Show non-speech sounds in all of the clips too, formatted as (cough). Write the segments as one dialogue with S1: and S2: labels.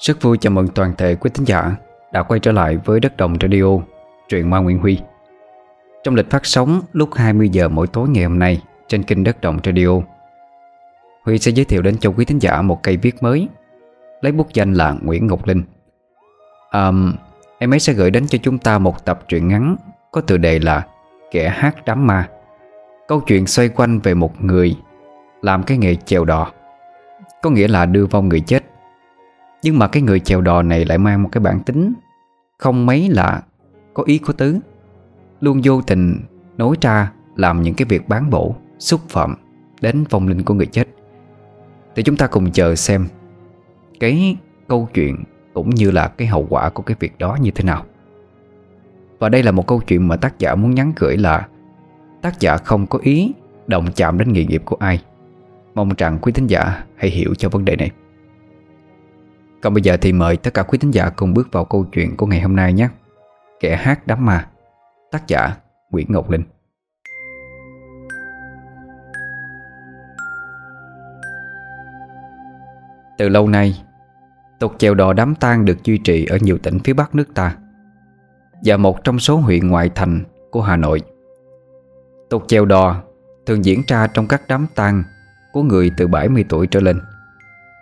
S1: Rất vui chào mừng toàn thể quý thính giả đã quay trở lại với Đất Đồng Radio, truyện Ma Nguyễn Huy. Trong lịch phát sóng lúc 20 giờ mỗi tối ngày hôm nay trên kênh Đất Đồng Radio, Huy sẽ giới thiệu đến cho quý thính giả một cây viết mới lấy bút danh là Nguyễn Ngọc Linh. À, em ấy sẽ gửi đến cho chúng ta một tập truyện ngắn có tựa đề là Kẻ hát đám ma. Câu chuyện xoay quanh về một người làm cái nghề chèo đò, có nghĩa là đưa vong người chết nhưng mà cái người chèo đò này lại mang một cái bản tính Không mấy là có ý có tứ. Luôn vô tình nói ra làm những cái việc bán bổ Xúc phạm đến vong linh của người chết. Thì chúng ta cùng chờ xem Cái câu chuyện cũng như là cái hậu quả của cái việc đó như thế nào. Và đây là một câu chuyện mà tác giả muốn nhắn gửi là Tác giả không có ý động chạm đến nghề nghiệp của ai. Mong rằng quý thính giả hãy hiểu cho vấn đề này còn bây giờ thì mời tất cả quý thính giả cùng bước vào câu chuyện của ngày hôm nay nhé. Kẻ hát đám ma, Tác giả Nguyễn Ngọc Linh. Từ lâu nay, Tục chèo đò đám tang được duy trì ở nhiều tỉnh phía bắc nước ta Và một trong số huyện ngoại thành của Hà Nội. Tục chèo đò thường diễn ra trong các đám tang của người từ 70 tuổi trở lên,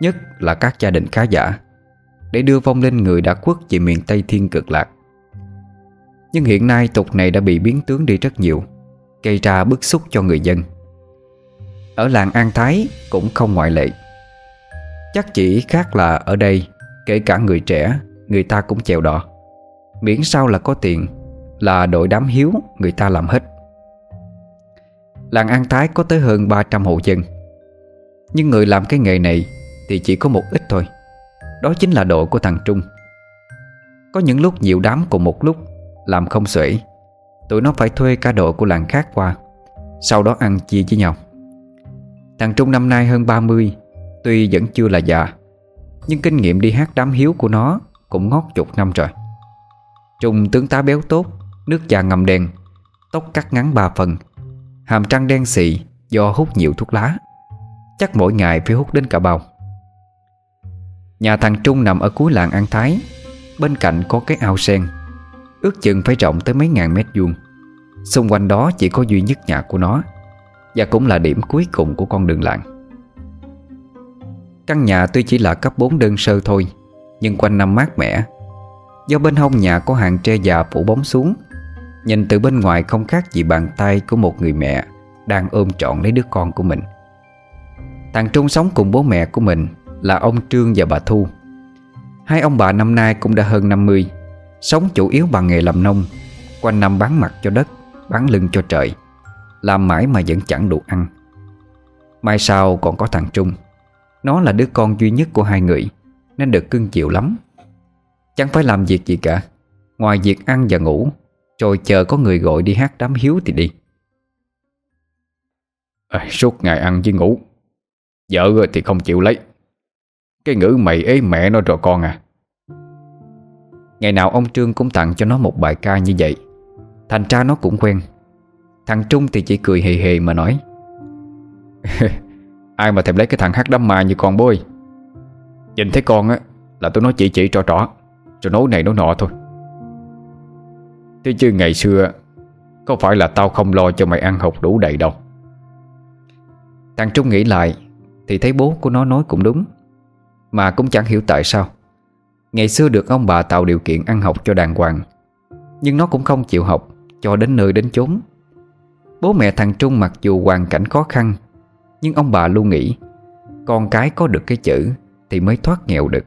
S1: Nhất là các gia đình khá giả để đưa vong linh người đã khuất về miền Tây Thiên cực lạc. Nhưng hiện nay tục này đã bị biến tướng đi rất nhiều, Gây ra bức xúc cho người dân. Ở làng An Thái cũng không ngoại lệ. Chắc chỉ khác là ở đây, Kể cả người trẻ, Người ta cũng chèo đò Miễn sao là có tiền, Là đội đám hiếu người ta làm hết. Làng An Thái có tới hơn 300 hộ dân. Nhưng người làm cái nghề này Thì chỉ có một ít thôi đó chính là đội của thằng Trung. Có những lúc nhiều đám cùng một lúc, Làm không xuể. Tụi nó phải thuê cả đội của làng khác qua, Sau đó ăn chia với nhau. Thằng Trung năm nay hơn 30 Tuy vẫn chưa là già, Nhưng kinh nghiệm đi hát đám hiếu của nó Cũng ngót chục năm rồi. Trung tướng tá béo tốt, Nước da ngầm đen, Tóc cắt ngắn ba phần, Hàm trăng đen xị do hút nhiều thuốc lá. Chắc mỗi ngày phải hút đến cả bao. Nhà thằng Trung nằm ở cuối làng An Thái. Bên cạnh có cái ao sen. Ước chừng phải rộng tới mấy ngàn mét vuông. Xung quanh đó chỉ có duy nhất nhà của nó. Và cũng là điểm cuối cùng của con đường làng. Căn nhà tuy chỉ là cấp 4 đơn sơ thôi, Nhưng quanh năm mát mẻ. Do bên hông nhà có hàng tre già phủ bóng xuống, Nhìn từ bên ngoài không khác gì bàn tay của một người mẹ Đang ôm trọn lấy đứa con của mình. Thằng Trung sống cùng bố mẹ của mình là ông Trương và bà Thu. Hai ông bà năm nay cũng đã hơn 50 Sống chủ yếu bằng nghề làm nông Quanh năm bán mặt cho đất Bán lưng cho trời Làm mãi mà vẫn chẳng đủ ăn. Mai sau còn có thằng Trung Nó là đứa con duy nhất của hai người Nên được cưng chịu lắm. Chẳng phải làm việc gì cả Ngoài việc ăn và ngủ Rồi chờ có người gọi đi hát đám hiếu thì đi.
S2: À, Suốt ngày ăn với ngủ Vợ thì không chịu lấy cái ngữ mày ế mẹ nó rồi con à.
S1: Ngày nào ông Trương cũng tặng cho nó một bài ca như vậy. Thành ra nó cũng quen. Thằng Trung thì chỉ cười hề hề mà nói. (laughs)
S2: Ai mà thèm lấy cái thằng hát đám ma như con bôi. Nhìn thấy con á, Là tôi nói chỉ chỉ trò trỏ Rồi nói này nói nọ thôi. Thế chứ ngày xưa, Có phải là tao không lo cho mày ăn học đủ đầy đâu.
S1: Thằng Trung nghĩ lại, Thì thấy bố của nó nói cũng đúng mà cũng chẳng hiểu tại sao. Ngày xưa được ông bà tạo điều kiện ăn học cho đàng hoàng, Nhưng nó cũng không chịu học Cho đến nơi đến chốn. Bố mẹ thằng Trung mặc dù hoàn cảnh khó khăn, Nhưng ông bà luôn nghĩ, Con cái có được cái chữ Thì mới thoát nghèo được.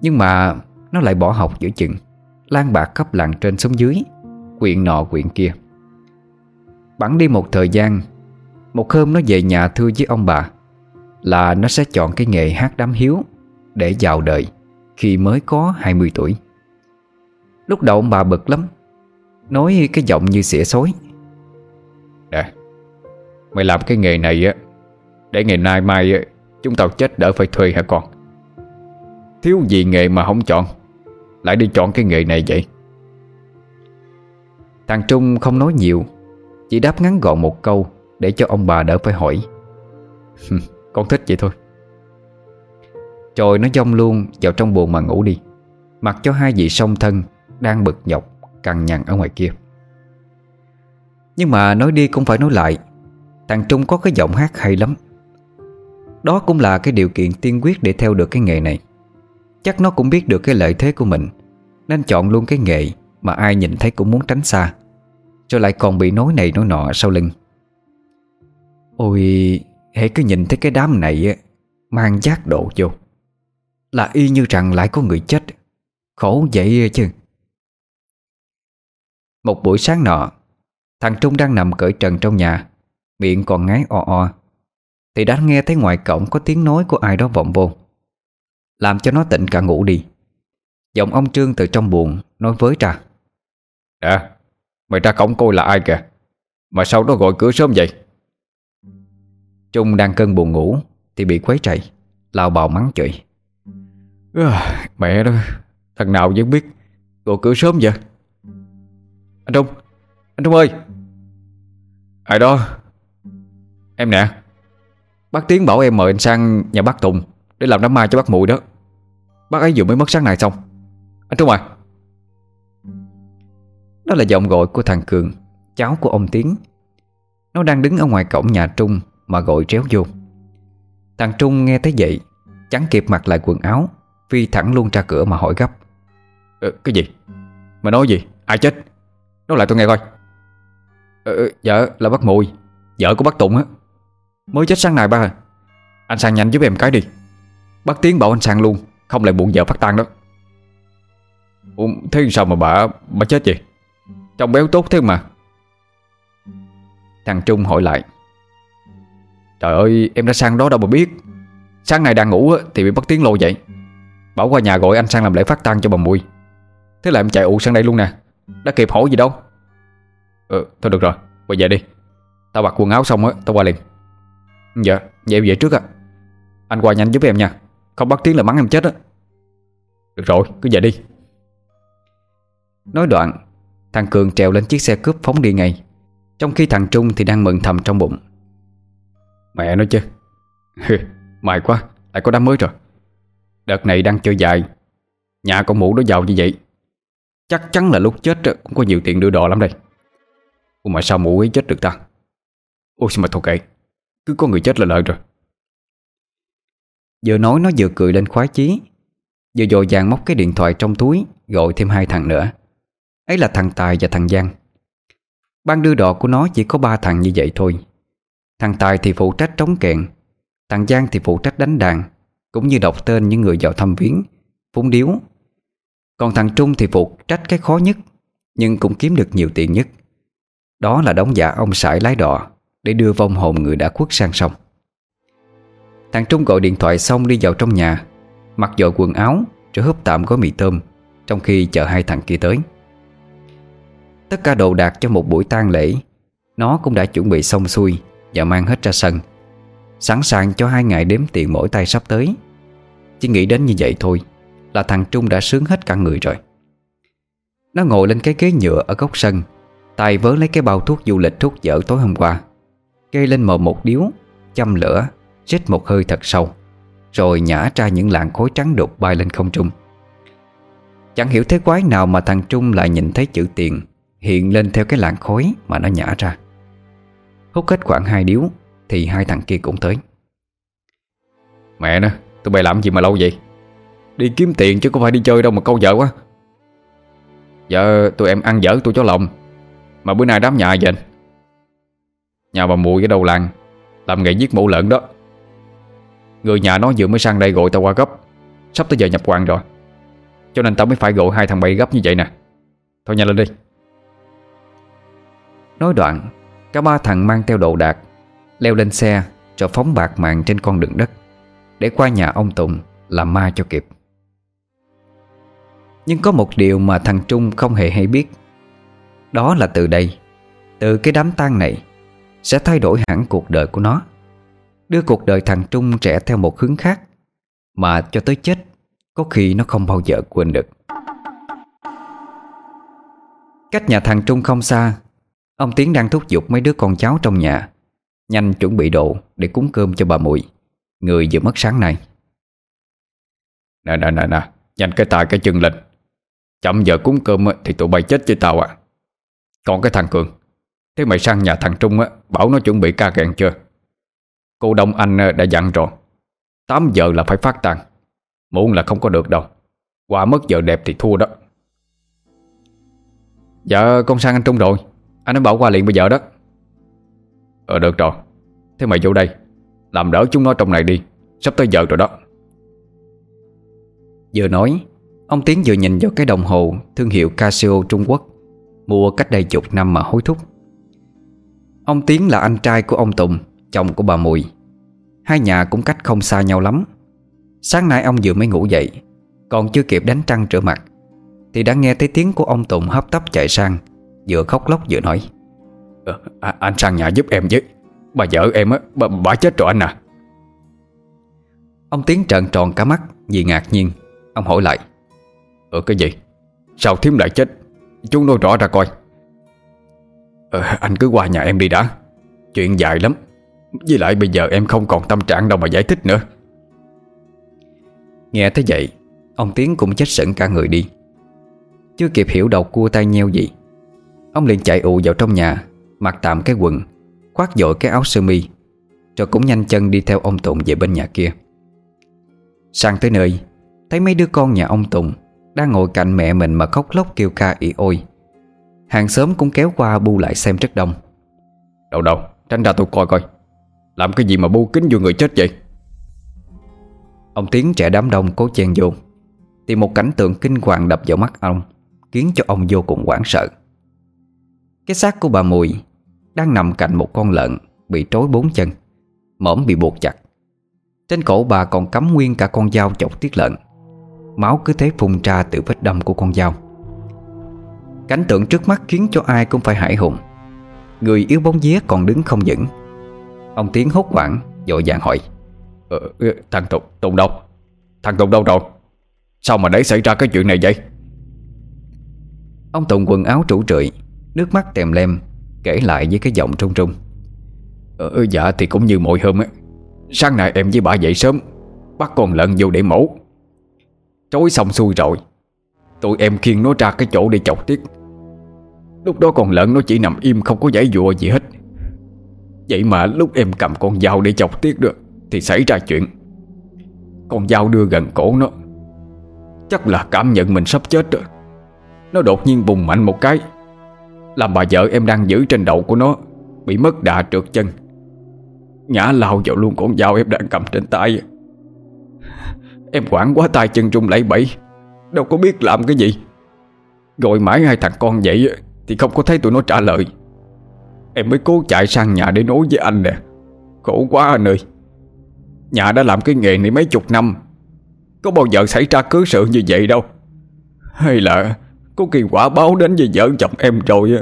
S1: Nhưng mà Nó lại bỏ học giữa chừng Lan bạc khắp làng trên xuống dưới Quyện nọ quyện kia. Bắn đi một thời gian, Một hôm nó về nhà thưa với ông bà là nó sẽ chọn cái nghề hát đám hiếu để vào đời khi mới có 20 tuổi. Lúc đầu ông bà bực lắm, nói cái giọng như xỉa xối.
S2: Nè, mày làm cái nghề này á, để ngày nay mai chúng tao chết đỡ phải thuê hả con? Thiếu gì nghề mà không chọn, lại đi chọn cái nghề này vậy?
S1: Thằng Trung không nói nhiều, chỉ đáp ngắn gọn một câu để cho ông bà đỡ phải hỏi. (laughs)
S2: Con thích vậy thôi.
S1: Rồi nó dông luôn vào trong buồn mà ngủ đi. Mặc cho hai vị song thân Đang bực nhọc, cằn nhằn ở ngoài kia. Nhưng mà nói đi cũng phải nói lại, Thằng Trung có cái giọng hát hay lắm. Đó cũng là cái điều kiện tiên quyết để theo được cái nghề này. Chắc nó cũng biết được cái lợi thế của mình, Nên chọn luôn cái nghề Mà ai nhìn thấy cũng muốn tránh xa, Rồi lại còn bị nói này nói nọ sau lưng. Ôi Hãy cứ nhìn thấy cái đám này Mang giác độ vô. Là y như rằng lại có người chết. Khổ vậy chứ. Một buổi sáng nọ, Thằng Trung đang nằm cởi trần trong nhà, Miệng còn ngái o o. Thì đã nghe thấy ngoài cổng có tiếng nói của ai đó vọng vô. Làm cho nó tỉnh cả ngủ đi. Giọng ông Trương từ trong buồn Nói với ra
S2: Nè à, Mày ra cổng coi là ai kìa? Mà sao nó gọi cửa sớm vậy?
S1: Trung đang cơn buồn ngủ Thì bị quấy chạy Lao bào mắng chửi.
S2: À, Mẹ đó Thằng nào vẫn biết Gọi cửa sớm vậy? Anh Trung Anh Trung ơi! Ai đó? Em nè. Bác Tiến bảo em mời anh sang nhà bác Tùng Để làm đám ma cho bác mùi đó. Bác ấy vừa mới mất sáng nay xong. Anh Trung à!
S1: Đó là giọng gọi của thằng Cường Cháu của ông Tiến. Nó đang đứng ở ngoài cổng nhà Trung mà gọi réo vô. Thằng Trung nghe thấy vậy Chẳng kịp mặc lại quần áo Phi thẳng luôn ra cửa mà hỏi gấp.
S2: Ờ, Cái gì? Mà nói gì? Ai chết? Nói lại tôi nghe coi. Ờ, ờ Dạ là bác Mùi. Vợ của bác Tùng á. Mới chết sáng nay ba. À Anh sang nhanh giúp em cái đi. Bác Tiến bảo anh sang luôn Không lại buồn vợ phát tan đó. Ủa, Thế sao mà bà bà chết vậy? Trông béo tốt thế mà.
S1: Thằng Trung hỏi lại.
S2: Trời ơi, em đã sang đó đâu mà biết. Sáng nay đang ngủ thì bị bắt tiếng lô vậy. Bảo qua nhà gọi anh sang làm lễ phát tang cho bà Mùi. Thế là em chạy ụ sang đây luôn nè. Đã kịp hỏi gì đâu. Ừ thôi được rồi Bây giờ đi. Tao mặc quần áo xong á, Tao qua liền. Dạ Vậy em về trước á. Anh qua nhanh giúp em nha. Không bắt tiếng là mắng em chết á. Được rồi, cứ về đi.
S1: Nói đoạn, Thằng Cường trèo lên chiếc xe cướp phóng đi ngay. Trong khi thằng Trung thì đang mừng thầm trong bụng.
S2: Mẹ nói chứ. May quá, Lại có đám mới rồi. Đợt này đang chơi dài, Nhà con mũ nó giàu như vậy. Chắc chắn là lúc chết cũng có nhiều tiền đưa đò lắm đây. Ủa mà sao mũ ấy chết được ta? Ôi mà thôi kệ, Cứ có người chết là lợi rồi.
S1: Vừa nói nó vừa cười lên khoái chí, Vừa dội vàng móc cái điện thoại trong túi, Gọi thêm hai thằng nữa. Ấy là thằng Tài và thằng Giang. Ban đưa đò của nó chỉ có ba thằng như vậy thôi. Thằng Tài thì phụ trách trống kẹn Thằng Giang thì phụ trách đánh đàn, Cũng như đọc tên những người vào thăm viếng, Phúng điếu. Còn thằng Trung thì phụ trách cái khó nhất, Nhưng cũng kiếm được nhiều tiền nhất. Đó là đóng giả dạ ông sải lái đò Để đưa vong hồn người đã khuất sang sông. Thằng Trung gọi điện thoại xong đi vào trong nhà, Mặc dội quần áo Rồi húp tạm gói mì tôm, Trong khi chờ hai thằng kia tới. Tất cả đồ đạc cho một buổi tang lễ, Nó cũng đã chuẩn bị xong xuôi. Và mang hết ra sân. Sẵn sàng cho hai ngày đếm tiền mỗi tay sắp tới. Chỉ nghĩ đến như vậy thôi, Là thằng Trung đã sướng hết cả người rồi. Nó ngồi lên cái ghế nhựa ở góc sân, tay vớ lấy cái bao thuốc du lịch thuốc dở tối hôm qua, kê lên mờ một điếu, Châm lửa, Rít một hơi thật sâu, Rồi nhả ra những làn khối trắng đục bay lên không trung. Chẳng hiểu thế quái nào mà thằng Trung lại nhìn thấy chữ tiền Hiện lên theo cái làn khói mà nó nhả ra. Hút hết khoảng hai điếu, Thì hai thằng kia cũng tới.
S2: Mẹ nè, Tụi bay làm gì mà lâu vậy? Đi kiếm tiền chứ không phải đi chơi đâu mà câu vợ quá. Dạ tụi em ăn dở tôi cho lòng Mà bữa nay đám nhà gì Nhà bà mùi ở đầu làng, Làm nghề giết mổ lợn đó. Người nhà nó vừa mới sang đây gọi tao qua gấp, Sắp tới giờ nhập quan rồi. Cho nên tao mới phải gọi hai thằng bay gấp như vậy nè. Thôi nhanh lên đi.
S1: Nói đoạn Cả ba thằng mang theo đồ đạc, Leo lên xe Rồi phóng bạc mạng trên con đường đất, Để qua nhà ông Tùng Làm ma cho kịp. Nhưng có một điều mà thằng Trung không hề hay biết. Đó là từ đây, Từ cái đám tang này, Sẽ thay đổi hẳn cuộc đời của nó, Đưa cuộc đời thằng Trung trẻ theo một hướng khác, Mà cho tới chết, Có khi nó không bao giờ quên được. Cách nhà thằng Trung không xa Ông Tiến đang thúc giục mấy đứa con cháu trong nhà, Nhanh chuẩn bị đồ để cúng cơm cho bà muội Người vừa mất sáng nay.
S2: Nè nè nè nè, Nhanh cái tay cái chân lên. Chậm giờ cúng cơm thì tụi bay chết với tao à. Còn cái thằng Cường, Thế mày sang nhà thằng Trung á, Bảo nó chuẩn bị ca kèn chưa? Cô Đông Anh ờ, đã dặn rồi 8 giờ là phải phát tàn Muộn là không có được đâu. Qua mất giờ đẹp thì thua đó.
S1: Dạ con sang anh Trung rồi. Anh ấy bảo qua liền bây giờ đó.
S2: Ờ được rồi. Thế mày vô đây. Làm đỡ chúng nó trong này đi. Sắp tới giờ rồi đó.
S1: Vừa nói, Ông Tiến vừa nhìn vào cái đồng hồ Thương hiệu Casio Trung Quốc, Mua cách đây chục năm mà hối thúc. Ông Tiến là anh trai của ông Tùng, Chồng của bà Mùi. Hai nhà cũng cách không xa nhau lắm. Sáng nay ông vừa mới ngủ dậy, Còn chưa kịp đánh trăng rửa mặt, Thì đã nghe thấy tiếng của ông Tùng hấp tấp chạy sang. Vừa khóc lóc vừa nói
S2: ờ, à, Anh sang nhà giúp em với. Bà vợ em á, bà, bà chết rồi anh à.
S1: Ông Tiến trợn tròn cả mắt Vì ngạc nhiên. Ông hỏi lại
S2: Ờ cái gì? Sao thím lại chết? Chú nói rõ ra coi. Ờ anh cứ qua nhà em đi đã. Chuyện dài lắm. Với lại bây giờ em không còn tâm trạng đâu mà giải thích nữa.
S1: Nghe thế vậy Ông Tiến cũng chết sững cả người đi. Chưa kịp hiểu đầu cua tay nheo gì Ông liền chạy ù vào trong nhà Mặc tạm cái quần Khoác dội cái áo sơ mi Rồi cũng nhanh chân đi theo ông Tùng về bên nhà kia. Sang tới nơi Thấy mấy đứa con nhà ông Tùng Đang ngồi cạnh mẹ mình mà khóc lóc kêu ca ỉ ôi. Hàng xóm cũng kéo qua bu lại xem rất đông.
S2: Đâu đâu Tránh ra tôi coi coi. Làm cái gì mà bu kính vô người chết vậy?
S1: Ông Tiến trẻ đám đông cố chen vô Thì một cảnh tượng kinh hoàng đập vào mắt ông Khiến cho ông vô cùng hoảng sợ Cái xác của bà Mùi Đang nằm cạnh một con lợn Bị trối bốn chân Mõm bị buộc chặt. Trên cổ bà còn cắm nguyên cả con dao chọc tiết lợn. Máu cứ thế phun ra từ vết đâm của con dao. Cảnh tượng trước mắt khiến cho ai cũng phải hải hùng. Người yếu bóng vía còn đứng không vững. Ông Tiến hốt hoảng Dội vàng hỏi.
S2: Ờ, Thằng Tùng, Tùng đâu? Thằng Tùng đâu rồi? Sao mà để xảy ra cái chuyện này vậy?
S1: Ông Tùng quần áo trũ trượi Nước mắt tèm lem Kể lại với cái giọng trung trung
S2: ờ, ừ, Dạ thì cũng như mọi hôm á. Sáng nay em với bà dậy sớm Bắt con lợn vô để mổ. Trối xong xuôi rồi Tụi em khiêng nó ra cái chỗ để chọc tiết. Lúc đó con lợn nó chỉ nằm im Không có giải dụa gì hết. Vậy mà lúc em cầm con dao để chọc tiết được Thì xảy ra chuyện. Con dao đưa gần cổ nó. Chắc là cảm nhận mình sắp chết rồi Nó đột nhiên bùng mạnh một cái làm bà vợ em đang giữ trên đầu của nó, Bị mất đà trượt chân. Ngã lao vào luôn con dao em đang cầm trên tay. Em quảng quá tay chân rung lẫy bẫy Đâu có biết làm cái gì. Gọi mãi hai thằng con vậy Thì không có thấy tụi nó trả lời. Em mới cố chạy sang nhà để nói với anh nè. Khổ quá anh ơi. Nhà đã làm cái nghề này mấy chục năm, Có bao giờ xảy ra cứ sự như vậy đâu. Hay là có kỳ quả báo đến với vợ chồng em rồi (laughs)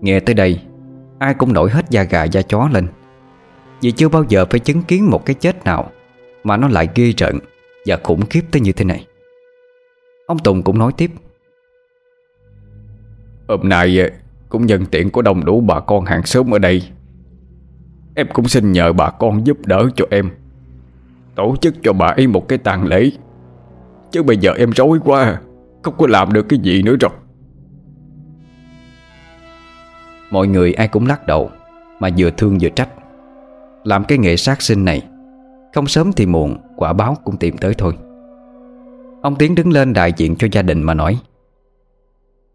S1: Nghe tới đây Ai cũng nổi hết da gà da chó lên. Vì chưa bao giờ phải chứng kiến một cái chết nào Mà nó lại ghê rợn Và khủng khiếp tới như thế này. Ông Tùng cũng nói tiếp.
S2: Hôm nay ờ, cũng nhân tiện có đông đủ bà con hàng xóm ở đây. Em cũng xin nhờ bà con giúp đỡ cho em. Tổ chức cho bà ấy một cái tang lễ Chứ bây giờ em rối quá Không có làm được cái gì nữa rồi.
S1: Mọi người ai cũng lắc đầu Mà vừa thương vừa trách. Làm cái nghệ sát sinh này Không sớm thì muộn Quả báo cũng tìm tới thôi. Ông Tiến đứng lên đại diện cho gia đình mà nói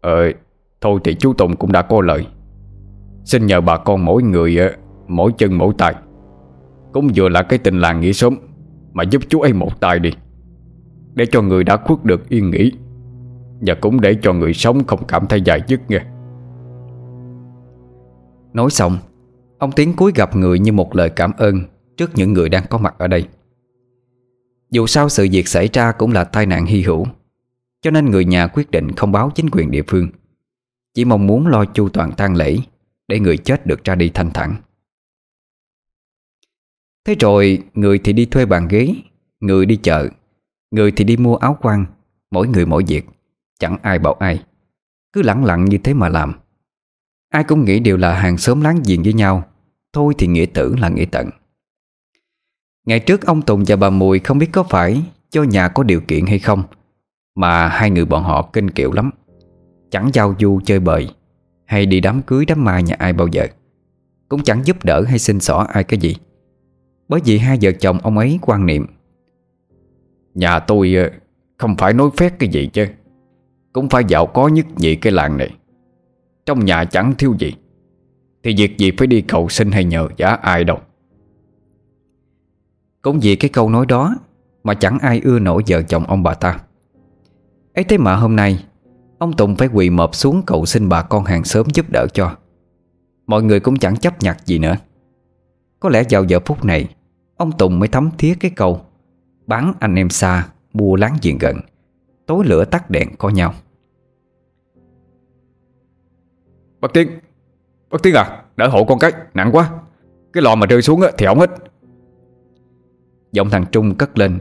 S2: Ờ Thôi thì chú Tùng cũng đã có lời. Xin nhờ bà con mỗi người Mỗi chân mỗi tay. Cũng vừa là cái tình làng nghĩa sớm Mà giúp chú ấy một tay đi để cho người đã khuất được yên nghỉ. Và cũng để cho người sống không cảm thấy dài dứt nghe.
S1: Nói xong, Ông Tiến cúi gặp người như một lời cảm ơn Trước những người đang có mặt ở đây. Dù sao sự việc xảy ra cũng là tai nạn hy hữu, Cho nên người nhà quyết định không báo chính quyền địa phương. Chỉ mong muốn lo chu toàn tang lễ Để người chết được ra đi thanh thản. Thế rồi người thì đi thuê bàn ghế, Người đi chợ Người thì đi mua áo quan Mỗi người mỗi việc, Chẳng ai bảo ai. Cứ lặng lặng như thế mà làm. Ai cũng nghĩ đều là hàng xóm láng giềng với nhau, Thôi thì nghĩa tử là nghĩa tận. Ngày trước ông Tùng và bà Mùi không biết có phải cho nhà có điều kiện hay không, Mà hai người bọn họ kinh kiệu lắm. Chẳng giao du chơi bời, Hay đi đám cưới đám ma nhà ai bao giờ. Cũng chẳng giúp đỡ hay xin xỏ ai cái gì. Bởi vì hai vợ chồng ông ấy quan niệm
S2: Nhà tôi ờ, không phải nói phét cái gì chứ. Cũng phải giàu có nhất nhị cái làng này. Trong nhà chẳng thiếu gì. Thì việc gì phải đi cầu xin hay nhờ giá ai đâu.
S1: Cũng vì cái câu nói đó Mà chẳng ai ưa nổi vợ chồng ông bà ta. Ấy thế mà hôm nay, Ông Tùng phải quỳ mọp xuống cầu xin bà con hàng xóm giúp đỡ cho. Mọi người cũng chẳng chấp nhặt gì nữa. Có lẽ vào giờ phút này, Ông Tùng mới thấm thiết cái câu Bán anh em xa Mua láng giềng gần. Tối lửa tắt đèn có nhau.
S2: Bác Tiến Bác Tiến à Đỡ hộ con cái Nặng quá. Cái lò mà rơi xuống thì ổng hết.
S1: Giọng thằng Trung cất lên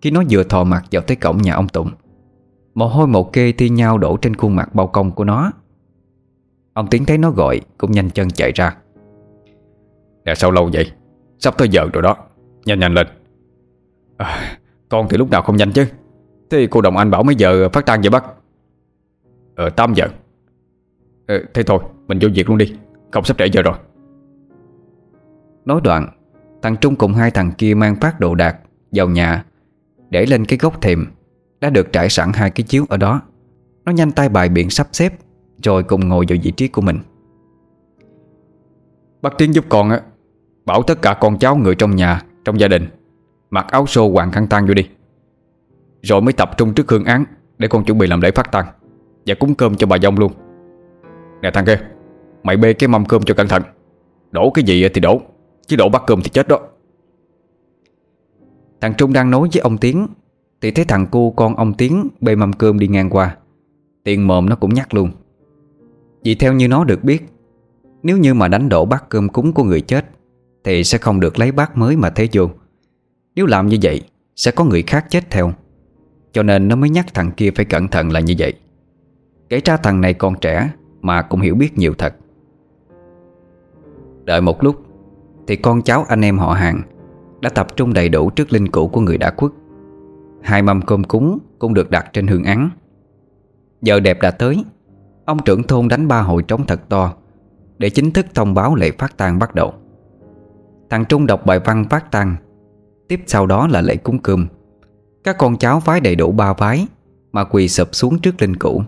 S1: Khi nó vừa thò mặt vào tới cổng nhà ông Tùng Mồ hôi một kê thi nhau đổ trên khuôn mặt bao công của nó. Ông Tiến thấy nó gọi Cũng nhanh chân chạy ra.
S2: Nè sao lâu vậy? Sắp tới giờ rồi đó. Nhanh nhanh lên à, Con thì lúc nào không nhanh chứ. Thế cô đồng anh bảo mấy giờ phát tan vậy bác Ờ 8 giờ. Ờ, Thế thôi mình vô việc luôn đi. Không sắp trễ giờ rồi.
S1: Nói đoạn Thằng Trung cùng hai thằng kia mang phát đồ đạc Vào nhà Để lên cái gốc thềm Đã được trải sẵn hai cái chiếu ở đó. Nó nhanh tay bài biện sắp xếp Rồi cùng ngồi vào vị trí của mình.
S2: Bác Tiến giúp con á Bảo tất cả con cháu người trong nhà Trong gia đình Mặc áo xô hoàng khăn tang vô đi. Rồi mới tập trung trước hương án Để con chuẩn bị làm lễ phát tang Và cúng cơm cho bà dông luôn. Nè thằng kia, Mày bê cái mâm cơm cho cẩn thận. Đổ cái gì thì đổ, Chứ đổ bát cơm thì chết đó.
S1: Thằng Trung đang nói với ông Tiến, Thì thấy thằng cu con ông Tiến Bê mâm cơm đi ngang qua. Tiền mồm nó cũng nhắc luôn. Vì theo như nó được biết, Nếu như mà đánh đổ bát cơm cúng của người chết, Thì sẽ không được lấy bát mới mà thế vô. Nếu làm như vậy, Sẽ có người khác chết theo. Cho nên nó mới nhắc thằng kia phải cẩn thận là như vậy. Kể ra thằng này còn trẻ Mà cũng hiểu biết nhiều thật. Đợi một lúc, Thì con cháu anh em họ hàng Đã tập trung đầy đủ trước linh cữu của người đã khuất. Hai mâm cơm cúng Cũng được đặt trên hương án. Giờ đẹp đã tới, Ông trưởng thôn đánh ba hội trống thật to, Để chính thức thông báo lễ phát tang bắt đầu. Thằng Trung đọc bài văn phát tang Tiếp sau đó là lễ cúng cơm. Các con cháu phái đầy đủ ba phái Mà quỳ sụp xuống trước linh cữu.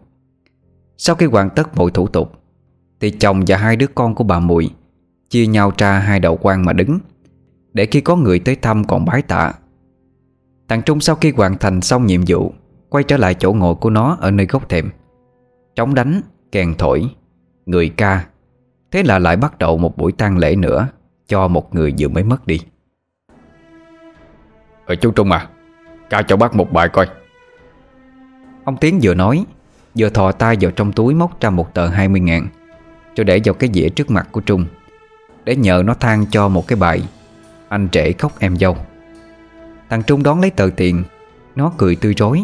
S1: Sau khi hoàn tất mọi thủ tục Thì chồng và hai đứa con của bà Mùi Chia nhau ra hai đầu quan mà đứng Để khi có người tới thăm còn bái tạ. Thằng Trung sau khi hoàn thành xong nhiệm vụ Quay trở lại chỗ ngồi của nó ở nơi góc thềm. Trống đánh, kèn thổi, người ca. Thế là lại bắt đầu một buổi tang lễ nữa Cho một người vừa mới mất đi.
S2: Ờ chú Trung à Ca cho bác một bài coi.
S1: Ông Tiến vừa nói, Vừa thò tay vào trong túi móc ra một tờ 20 ngàn, Cho để vào cái dĩa trước mặt của Trung, Để nhờ nó than cho một cái bài, Anh trễ khóc em dâu. Thằng Trung đón lấy tờ tiền, Nó cười tươi rối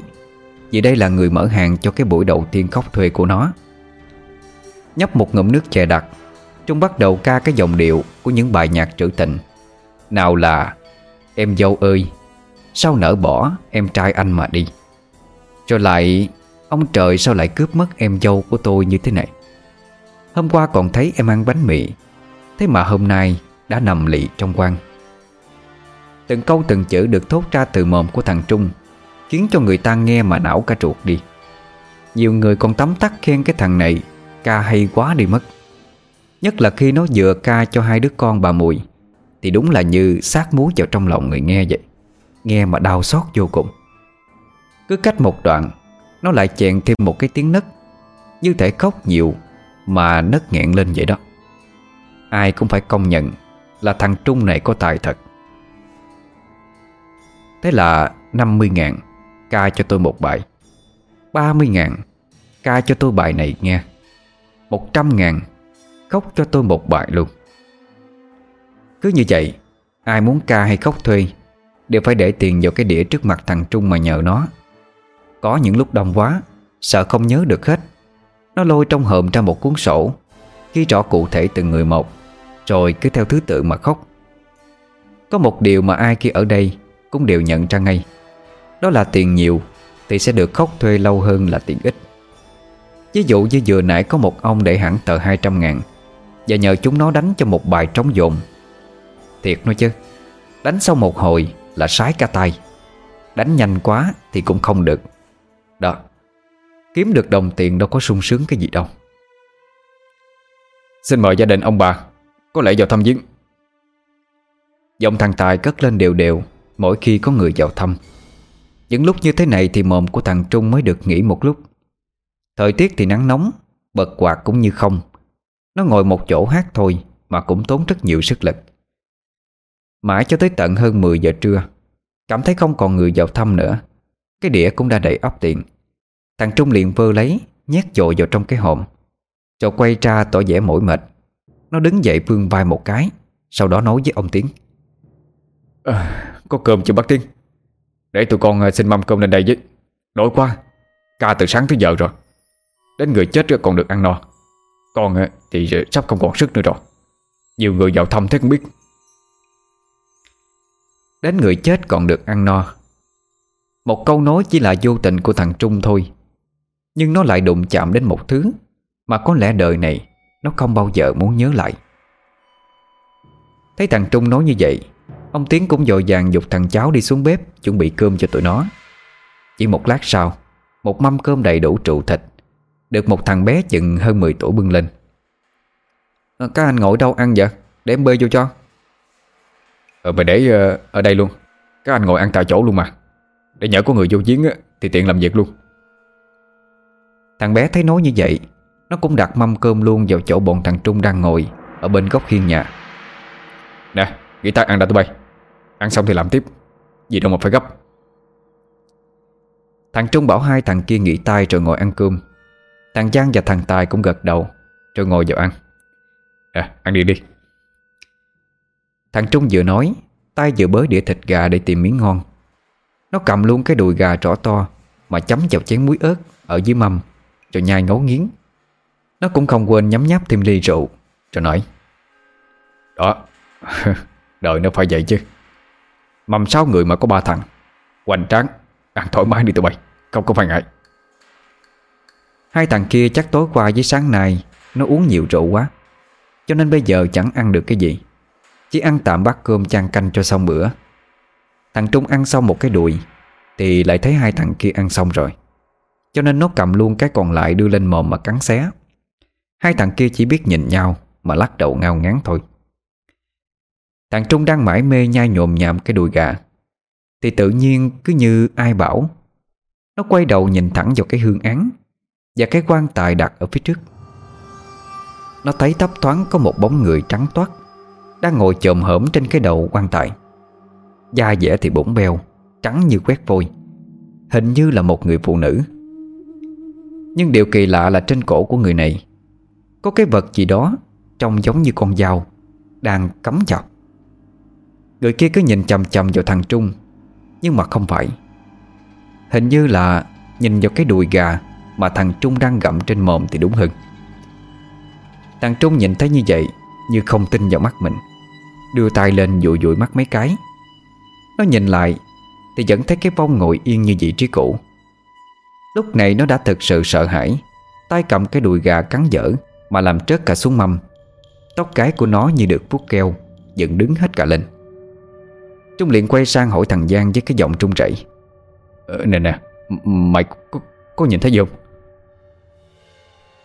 S1: Vì đây là người mở hàng cho cái buổi đầu tiên khóc thuê của nó. Nhấp một ngụm nước chè đặc, Trung bắt đầu ca cái giọng điệu Của những bài nhạc trữ tình, Nào là Em dâu ơi Sao nỡ bỏ em trai anh mà đi? Rồi lại, Ông trời sao lại cướp mất em dâu của tôi như thế này? Hôm qua còn thấy em ăn bánh mì, Thế mà hôm nay đã nằm lị trong quan Từng câu từng chữ được thốt ra từ mồm của thằng Trung, Khiến cho người ta nghe mà não cả ruột đi. Nhiều người còn tấm tắc khen cái thằng này, Ca hay quá đi mất. Nhất là khi nó vừa ca cho hai đứa con bà Mùi, Thì đúng là như sát muối vào trong lòng người nghe vậy. Nghe mà đau xót vô cùng. Cứ cách một đoạn, Nó lại chèn thêm một cái tiếng nấc. Như thể khóc nhiều Mà nấc nghẹn lên vậy đó. Ai cũng phải công nhận Là thằng Trung này có tài thật. Thế là 50 ngàn Ca cho tôi một bài. 30 ngàn Ca cho tôi bài này nghe. 100 ngàn Khóc cho tôi một bài luôn. Cứ như vậy, Ai muốn ca hay khóc thuê Đều phải để tiền vào cái đĩa trước mặt thằng Trung mà nhờ nó. Có những lúc đông quá, Sợ không nhớ được hết. Nó lôi trong hòm ra một cuốn sổ, Ghi rõ cụ thể từng người một, Rồi cứ theo thứ tự mà khóc. Có một điều mà ai kia ở đây Cũng đều nhận ra ngay. Đó là tiền nhiều Thì sẽ được khóc thuê lâu hơn là tiền ít. Ví dụ như vừa nãy có một ông để hẳn tờ 200 ngàn Và nhờ chúng nó đánh cho một bài trống dồn. Thiệt nói chứ, Đánh sau một hồi là sái cả tay. Đánh nhanh quá thì cũng không được. Đó, Kiếm được đồng tiền đâu có sung sướng cái gì đâu.
S2: Xin mời gia đình ông bà, Có lẽ vào thăm viếng
S1: Giọng thằng Tài cất lên đều đều Mỗi khi có người vào thăm. Những lúc như thế này thì mồm của thằng Trung mới được nghỉ một lúc. Thời tiết thì nắng nóng, Bật quạt cũng như không. Nó ngồi một chỗ hát thôi Mà cũng tốn rất nhiều sức lực. Mãi cho tới tận hơn 10 giờ trưa Cảm thấy không còn người vào thăm nữa. Cái đĩa cũng đã đầy ắp tiền. Thằng Trung liền vơ lấy Nhét dội vào trong cái hòm Rồi quay ra tỏ vẻ mỏi mệt. Nó đứng dậy vương vai một cái Sau đó nói với ông Tiến.
S2: À, Có cơm chưa bác Tiến? Để tụi con à, xin mâm cơm lên đây với. Đói quá Ca từ sáng tới giờ rồi. Đến người chết còn được ăn no. Con à, thì sắp không còn sức nữa rồi. Nhiều người vào thăm thế không biết.
S1: Đến người chết còn được ăn no. Một câu nói chỉ là vô tình của thằng Trung thôi. Nhưng nó lại đụng chạm đến một thứ Mà có lẽ đời này Nó không bao giờ muốn nhớ lại. Thấy thằng Trung nói như vậy Ông Tiến cũng dội vàng dục thằng cháu đi xuống bếp Chuẩn bị cơm cho tụi nó. Chỉ một lát sau Một mâm cơm đầy đủ trụ thịt Được một thằng bé chừng hơn 10 tuổi bưng lên. À, Các anh ngồi đâu ăn vậy? Để em bê vô cho.
S2: Ờ mày để ờ, ở đây luôn. Các anh ngồi ăn tại chỗ luôn mà. Để nhỡ có người vô giếng thì tiện làm việc luôn.
S1: Thằng bé thấy nói như vậy Nó cũng đặt mâm cơm luôn vào chỗ bọn thằng Trung đang ngồi Ở bên góc hiên nhà.
S2: Nè, nghỉ tay ăn đã tụi bay. Ăn xong thì làm tiếp. Gì đâu mà phải gấp.
S1: Thằng Trung bảo hai thằng kia nghỉ tay rồi ngồi ăn cơm. Thằng Giang và thằng Tài cũng gật đầu Rồi ngồi vào ăn.
S2: À, ăn đi đi.
S1: Thằng Trung vừa nói, tay vừa bới đĩa thịt gà để tìm miếng ngon. Nó cầm luôn cái đùi gà trỏ to Mà chấm vào chén muối ớt Ở dưới mâm, Rồi nhai ngấu nghiến. Nó cũng không quên nhấm nháp thêm ly rượu, Rồi nói,
S2: Đó, (laughs) Đời nó phải vậy chứ. Mầm sáu người mà có ba thằng, Hoành tráng, Ăn thoải mái đi tụi bay, Không có phải ngại.
S1: Hai thằng kia chắc tối qua với sáng nay Nó uống nhiều rượu quá, Cho nên bây giờ chẳng ăn được cái gì chỉ ăn tạm bát cơm chan canh cho xong bữa. Thằng Trung ăn xong một cái đùi, Thì lại thấy hai thằng kia ăn xong rồi. Cho nên nó cầm luôn cái còn lại đưa lên mồm mà cắn xé. Hai thằng kia chỉ biết nhìn nhau Mà lắc đầu ngao ngán thôi. Thằng Trung đang mải mê nhai nhồm nhàm cái đùi gà, Thì tự nhiên cứ như ai bảo, Nó quay đầu nhìn thẳng vào cái hương án Và cái quan tài đặt ở phía trước. Nó thấy thấp thoáng có một bóng người trắng toát đang ngồi chồm hổm trên cái đầu quan tài. Da dẻ thì bỗng beo, Trắng như quét vôi, Hình như là một người phụ nữ. Nhưng điều kỳ lạ là trên cổ của người này, Có cái vật gì đó Trông giống như con dao Đang cắm chọc. Người kia cứ nhìn chầm chầm vào thằng Trung, Nhưng mà không phải. Hình như là nhìn vào cái đùi gà Mà thằng Trung đang gặm trên mồm thì đúng hơn. Thằng Trung nhìn thấy như vậy, Như không tin vào mắt mình. Đưa tay lên dụi dụi mắt mấy cái. Nó nhìn lại Thì vẫn thấy cái vong ngồi yên như vị trí cũ. Lúc này nó đã thực sự sợ hãi. Tay cầm cái đùi gà cắn dở Mà làm trớt cả xuống mâm. Tóc cái của nó như được vuốt keo Dựng đứng hết cả lên. Trung liền quay sang hỏi thằng Giang với cái giọng trung rẩy
S2: ờ, Nè nè Mày có, có nhìn thấy gì không?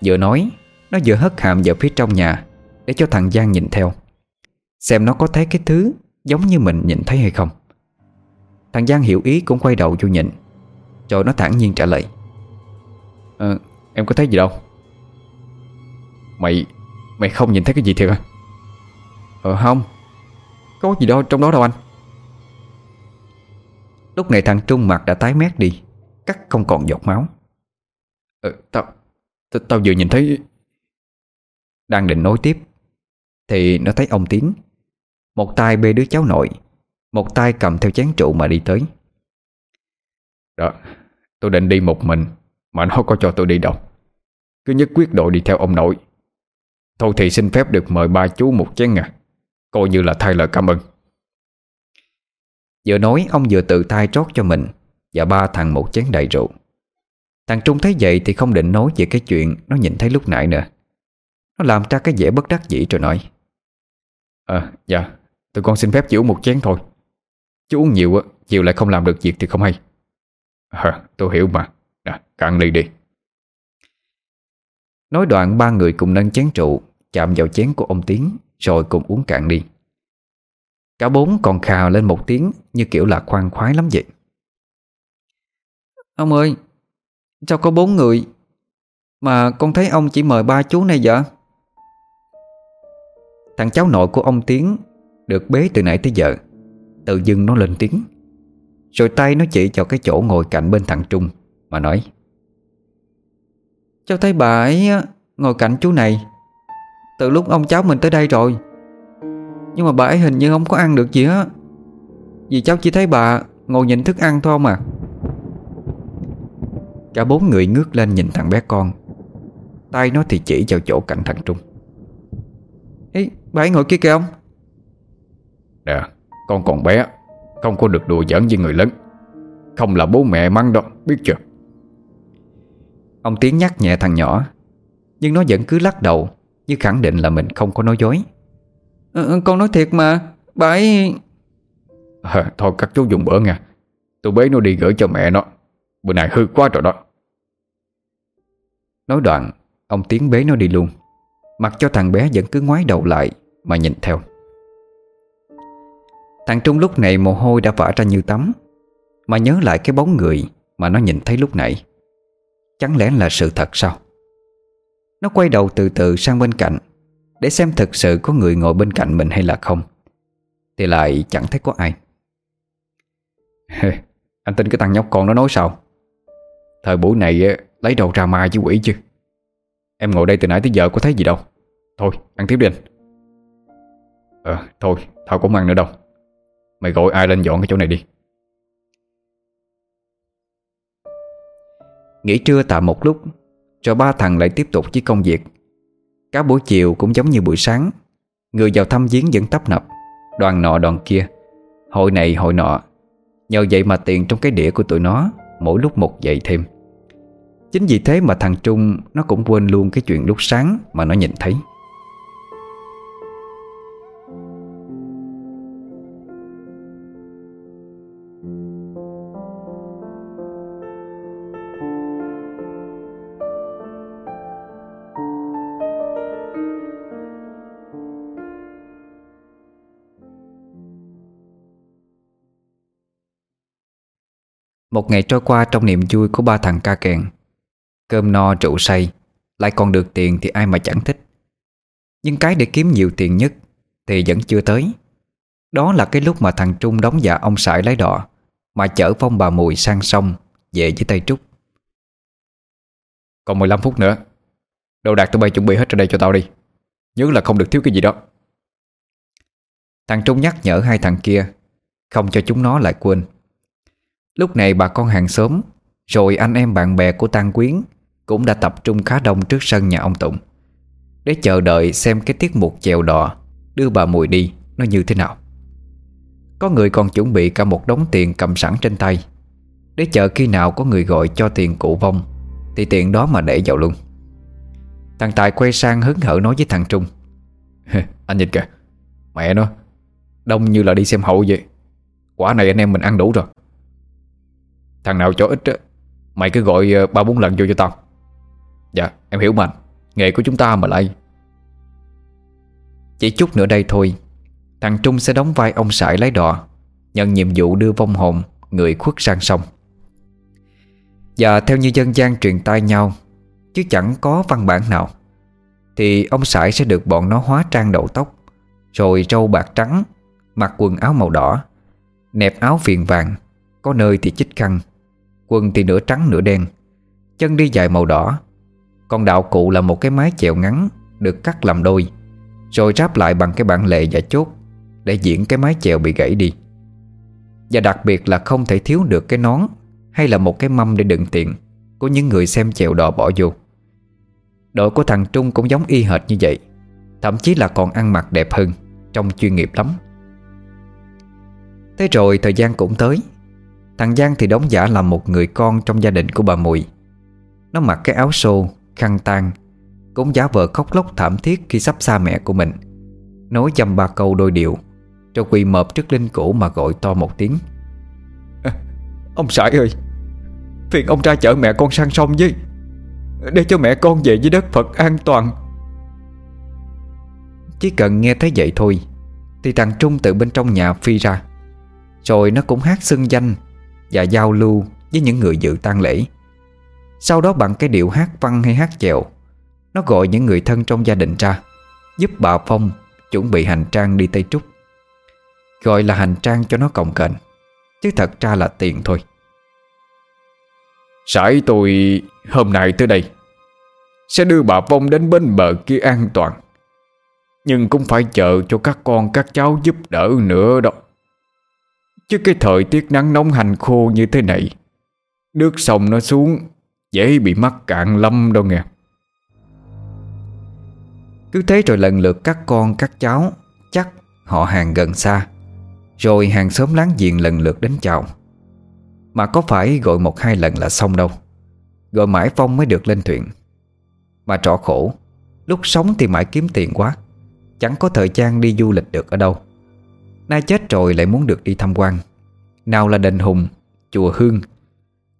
S1: Vừa nói Nó vừa hất hàm vào phía trong nhà Để cho thằng Giang nhìn theo Xem nó có thấy cái thứ Giống như mình nhìn thấy hay không. Thằng Giang hiểu ý cũng quay đầu vô nhìn Rồi nó thẳng nhiên trả lời.
S2: À, Em có thấy gì đâu. Mày Mày không nhìn thấy cái gì thiệt à
S1: Ờ không. Có gì đâu trong đó đâu anh. Lúc này thằng Trung mặt đã tái mét đi Cắt không còn giọt máu.
S2: Ờ, Tao Tao vừa nhìn thấy
S1: Đang định nói tiếp Thì nó thấy ông Tiến một tay bê đứa cháu nội Một tay cầm theo chén trụ mà đi tới.
S2: Đó Tôi định đi một mình Mà nó có cho tôi đi đâu. Cứ nhất quyết đội đi theo ông nội. Thôi thì xin phép được mời ba chú một chén à. Coi như là thay lời cảm ơn.
S1: Vừa nói ông vừa tự tay trót cho mình Và ba thằng một chén đầy rượu. Thằng Trung thấy vậy thì không định nói về cái chuyện Nó nhìn thấy lúc nãy nữa. Nó làm ra cái vẻ bất đắc dĩ rồi nói.
S2: À dạ Tụi con xin phép chỉ uống một chén thôi. Chứ uống nhiều á Chiều lại không làm được việc thì không hay. À tôi hiểu mà. Nè cạn ly đi.
S1: Nói đoạn ba người cùng nâng chén rượu Chạm vào chén của ông Tiến Rồi cùng uống cạn đi. Cả bốn còn khào lên một tiếng Như kiểu là khoan khoái lắm vậy. Ông ơi Sao có bốn người? Mà con thấy ông chỉ mời ba chú này vậy? Thằng cháu nội của ông Tiến được bế từ nãy tới giờ Tự dưng nó lên tiếng. Rồi tay nó chỉ vào cái chỗ ngồi cạnh bên thằng Trung Mà nói Cháu thấy bà ấy ngồi cạnh chú này Từ lúc ông cháu mình tới đây rồi. Nhưng mà bà ấy hình như không có ăn được gì á Vì cháu chỉ thấy bà ngồi nhìn thức ăn thôi không à Cả bốn người ngước lên nhìn thằng bé con. Tay nó thì chỉ vào chỗ cạnh thằng Trung. Ê, bà ấy ngồi kia kìa ông.
S2: Nè, con còn bé Không có được đùa giỡn với người lớn. Không là bố mẹ mắng đó, biết chưa?
S1: Ông Tiến nhắc nhẹ thằng nhỏ Nhưng nó vẫn cứ lắc đầu Như khẳng định là mình không có nói dối. Ừ, Con nói thiệt mà Bà ấy
S2: à, Thôi các chú dùng bữa nha Tôi bế nó đi gửi cho mẹ nó. Bữa nay hư quá rồi đó.
S1: Nói đoạn Ông Tiến bế nó đi luôn. Mặc cho thằng bé vẫn cứ ngoái đầu lại Mà nhìn theo Thằng Trung lúc này mồ hôi đã vã ra như tắm. Mà nhớ lại cái bóng người Mà nó nhìn thấy lúc nãy. Chẳng lẽ là sự thật sao? Nó quay đầu từ từ sang bên cạnh, Để xem thực sự có người ngồi bên cạnh mình hay là không. Thì lại chẳng thấy có ai. (laughs)
S2: Anh tin cái thằng nhóc con nó nói sao? Thời buổi này lấy đầu ra ma chứ quỷ chứ? Em ngồi đây từ nãy tới giờ có thấy gì đâu. Thôi, ăn tiếp đi anh. Ờ thôi, Tao cũng ăn nữa đâu. Mày gọi ai lên dọn cái chỗ này đi.
S1: Nghỉ trưa tạm một lúc Rồi ba thằng lại tiếp tục với công việc. Cả buổi chiều cũng giống như buổi sáng, Người vào thăm viếng vẫn tấp nập. Đoàn nọ đoàn kia Hội này hội nọ, Nhờ vậy mà tiền trong cái đĩa của tụi nó Mỗi lúc một dậy thêm. Chính vì thế mà thằng Trung Nó cũng quên luôn cái chuyện lúc sáng Mà nó nhìn thấy. Một ngày trôi qua trong niềm vui của ba thằng ca kèn. Cơm no, rượu say, Lại còn được tiền thì ai mà chẳng thích. Nhưng cái để kiếm nhiều tiền nhất Thì vẫn chưa tới. Đó là cái lúc mà thằng Trung đóng giả ông sải lấy đò, Mà chở phong bà Mùi sang sông Về với tay Trúc.
S2: Còn 15 phút nữa, Đồ đạc tụi bay chuẩn bị hết ra đây cho tao đi. Nhớ là không được thiếu cái gì đó.
S1: Thằng Trung nhắc nhở hai thằng kia, Không cho chúng nó lại quên. Lúc này bà con hàng xóm, Rồi anh em bạn bè của Tăng Quyến Cũng đã tập trung khá đông trước sân nhà ông Tụng, Để chờ đợi xem cái tiết mục chèo đò Đưa bà Mùi đi Nó như thế nào. Có người còn chuẩn bị cả một đống tiền cầm sẵn trên tay, Để chờ khi nào có người gọi cho tiền cụ vong Thì tiền đó mà để vào luôn. Thằng Tài quay sang hứng hở nói với thằng Trung
S2: Anh nhìn kìa, Mẹ nó, Đông như là đi xem hậu vậy. Quả này anh em mình ăn đủ rồi. Thằng nào cho ít á, Mày cứ gọi ờ, ba bốn lần vô cho tao. Dạ em hiểu mà Nghề của chúng ta mà lại.
S1: Chỉ chút nữa đây thôi, Thằng Trung sẽ đóng vai ông sải lái đò, Nhận nhiệm vụ đưa vong hồn, Người khuất sang sông. Và theo như dân gian truyền tai nhau, Chứ chẳng có văn bản nào, Thì ông sải sẽ được bọn nó hóa trang đầu tóc, Rồi râu bạc trắng, Mặc quần áo màu đỏ, Nẹp áo viền vàng, Có nơi thì chích khăn Quần thì nửa trắng nửa đen, Chân đi dài màu đỏ. Còn đạo cụ là một cái mái chèo ngắn Được cắt làm đôi, Rồi ráp lại bằng cái bản lệ và chốt Để diễn cái mái chèo bị gãy đi. Và đặc biệt là không thể thiếu được cái nón Hay là một cái mâm để đựng tiền Của những người xem chèo đò bỏ vô. Đội của thằng Trung cũng giống y hệt như vậy, Thậm chí là còn ăn mặc đẹp hơn trong chuyên nghiệp lắm. Thế rồi thời gian cũng tới Thằng Giang thì đóng giả làm một người con trong gia đình của bà Mùi. Nó mặc cái áo xô, khăn tang Cũng giả vờ khóc lóc thảm thiết khi sắp xa mẹ của mình. Nói dăm ba câu đôi điệu Rồi quỳ mợp trước linh cũ mà gọi to một tiếng.
S2: À, Ông Sải ơi Phiền ông ra chở mẹ con sang sông với Để cho mẹ con về với đất Phật an toàn.
S1: Chỉ cần nghe thấy vậy thôi Thì thằng Trung từ bên trong nhà phi ra. Rồi nó cũng hát xưng danh và giao lưu với những người dự tang lễ. Sau đó bằng cái điệu hát văn hay hát chèo, Nó gọi những người thân trong gia đình ra, Giúp bà Phong chuẩn bị hành trang đi Tây Trúc. Gọi là hành trang cho nó cồng kềnh, Chứ thật ra là tiền thôi.
S2: Sải tôi hôm nay tới đây, Sẽ đưa bà Phong đến bên bờ kia an toàn. Nhưng cũng phải chờ cho các con, các cháu giúp đỡ nữa đó. Chứ cái thời tiết nắng nóng hành khô như thế này, Nước sông nó xuống, Dễ bị mắc cạn lâm đâu nghe.
S1: Cứ thế rồi lần lượt các con, các cháu, Chắc họ hàng gần xa, Rồi hàng xóm láng giềng lần lượt đến chào. Mà có phải gọi một hai lần là xong đâu. Gọi mãi Phong mới được lên thuyền. Mà trọ khổ, Lúc sống thì mãi kiếm tiền quá, Chẳng có thời gian đi du lịch được ở đâu. Nay chết rồi lại muốn được đi tham quan. Nào là đền Hùng, Chùa Hương,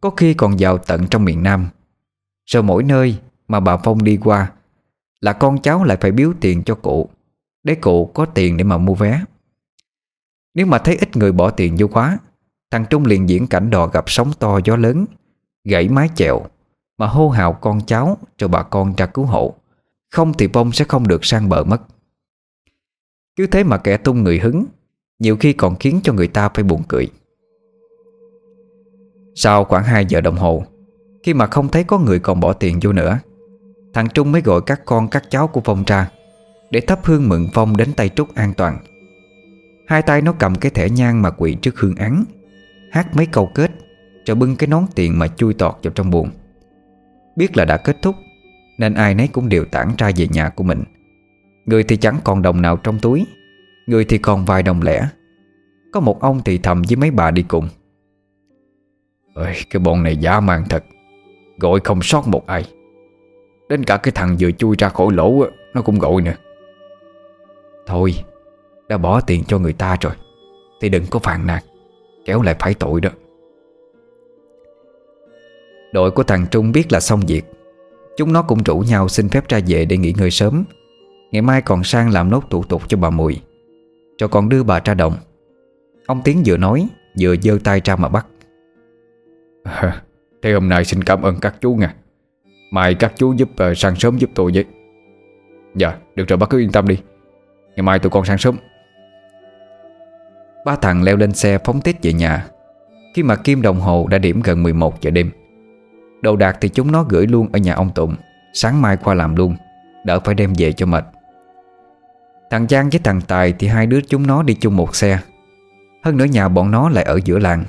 S1: Có khi còn vào tận trong miền Nam. Rồi mỗi nơi mà bà Phong đi qua, Là con cháu lại phải biếu tiền cho cụ, Để cụ có tiền để mà mua vé. Nếu mà thấy ít người bỏ tiền vô quá Thằng Trung liền diễn cảnh đò gặp sóng to gió lớn, Gãy mái chèo, Mà hô hào con cháu cho bà con ra cứu hộ. Không thì bông sẽ không được sang bờ mất. Cứ thế mà kẻ tung người hứng nhiều khi còn khiến cho người ta phải buồn cười. Sau khoảng 2 giờ đồng hồ, Khi mà không thấy có người còn bỏ tiền vô nữa, Thằng Trung mới gọi các con, các cháu của Phong ra Để thắp hương mừng Phong đến tay Trúc an toàn. Hai tay nó cầm cái thẻ nhang mà quỳ trước hương án, Hát mấy câu kết Rồi bưng cái nón tiền mà chui tọt vào trong buồn Biết là đã kết thúc, Nên ai nấy cũng đều tản ra về nhà của mình. Người thì chẳng còn đồng nào trong túi. Người thì còn vài đồng lẻ. Có một ông thì thầm với mấy bà đi cùng.
S2: Ơi, Cái bọn này giả mang thật. Gọi không sót một ai. Đến cả cái thằng vừa chui ra khỏi lỗ Nó cũng gọi nữa.
S1: Thôi Đã bỏ tiền cho người ta rồi Thì đừng có phàn nàn Kéo lại phải tội đó. Đội của thằng Trung biết là xong việc. Chúng nó cũng rủ nhau xin phép ra về để nghỉ ngơi sớm. Ngày mai còn sang làm nốt thủ tục cho bà Mùi. Cho còn đưa bà ra đồng Ông Tiến vừa nói Vừa giơ tay ra mà bắt.
S2: À, Thế hôm nay xin cảm ơn các chú nha. Mai các chú giúp uh, sang sớm giúp tôi với. Dạ được rồi bác cứ yên tâm đi. Ngày mai tụi con sang sớm.
S1: Ba thằng leo lên xe phóng tít về nhà. Khi mà kim đồng hồ đã điểm gần 11 giờ đêm Đồ đạc thì chúng nó gửi luôn ở nhà ông Tụng Sáng mai qua làm luôn Đỡ phải đem về cho mệt Thằng Giang với thằng Tài thì hai đứa chúng nó đi chung một xe. Hơn nữa nhà bọn nó lại ở giữa làng.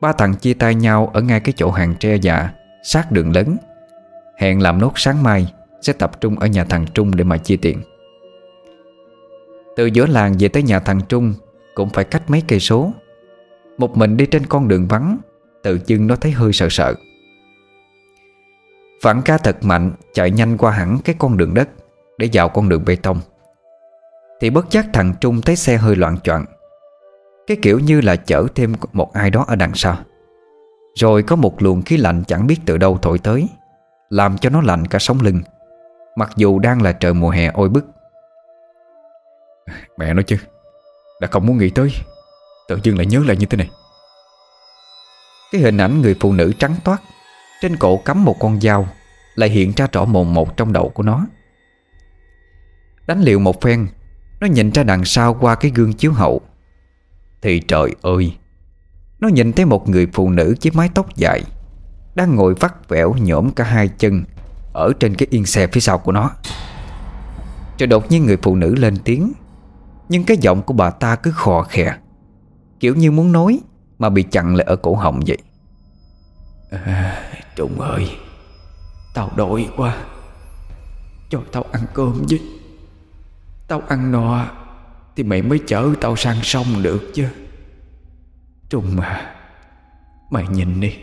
S1: Ba thằng chia tay nhau ở ngay cái chỗ hàng tre già Sát đường lớn. Hẹn làm nốt sáng mai, Sẽ tập trung ở nhà thằng Trung để mà chia tiền. Từ giữa làng về tới nhà thằng Trung Cũng phải cách mấy cây số. Một mình đi trên con đường vắng, Tự dưng nó thấy hơi sợ sợ. Phản ca thật mạnh Chạy nhanh qua hẳn cái con đường đất Để vào con đường bê tông. Thì bất giác thằng Trung thấy xe hơi loạn choạng. Cái kiểu như là chở thêm một ai đó ở đằng sau. Rồi có một luồng khí lạnh chẳng biết từ đâu thổi tới Làm cho nó lạnh cả sống lưng Mặc dù đang là trời mùa hè oi bức.
S2: Mẹ nói chứ Đã không muốn nghĩ tới Tự dưng lại nhớ lại như thế này.
S1: Cái hình ảnh người phụ nữ trắng toát Trên cổ cắm một con dao Lại hiện ra rõ mồn một trong đầu của nó. Đánh liệu một phen nó nhìn ra đằng sau qua cái gương chiếu hậu. Thì trời ơi! Nó nhìn thấy một người phụ nữ với mái tóc dài Đang ngồi vắt vẻo nhổm cả hai chân Ở trên cái yên xe phía sau của nó. Rồi đột nhiên người phụ nữ lên tiếng Nhưng cái giọng của bà ta cứ khò khè Kiểu như muốn nói Mà bị chặn lại ở cổ họng vậy.
S2: À, Trung ơi Tao đói quá. Cho tao ăn cơm với. Tao ăn no, Thì mày mới chở tao sang sông được chứ. Trung mà Mày nhìn đi.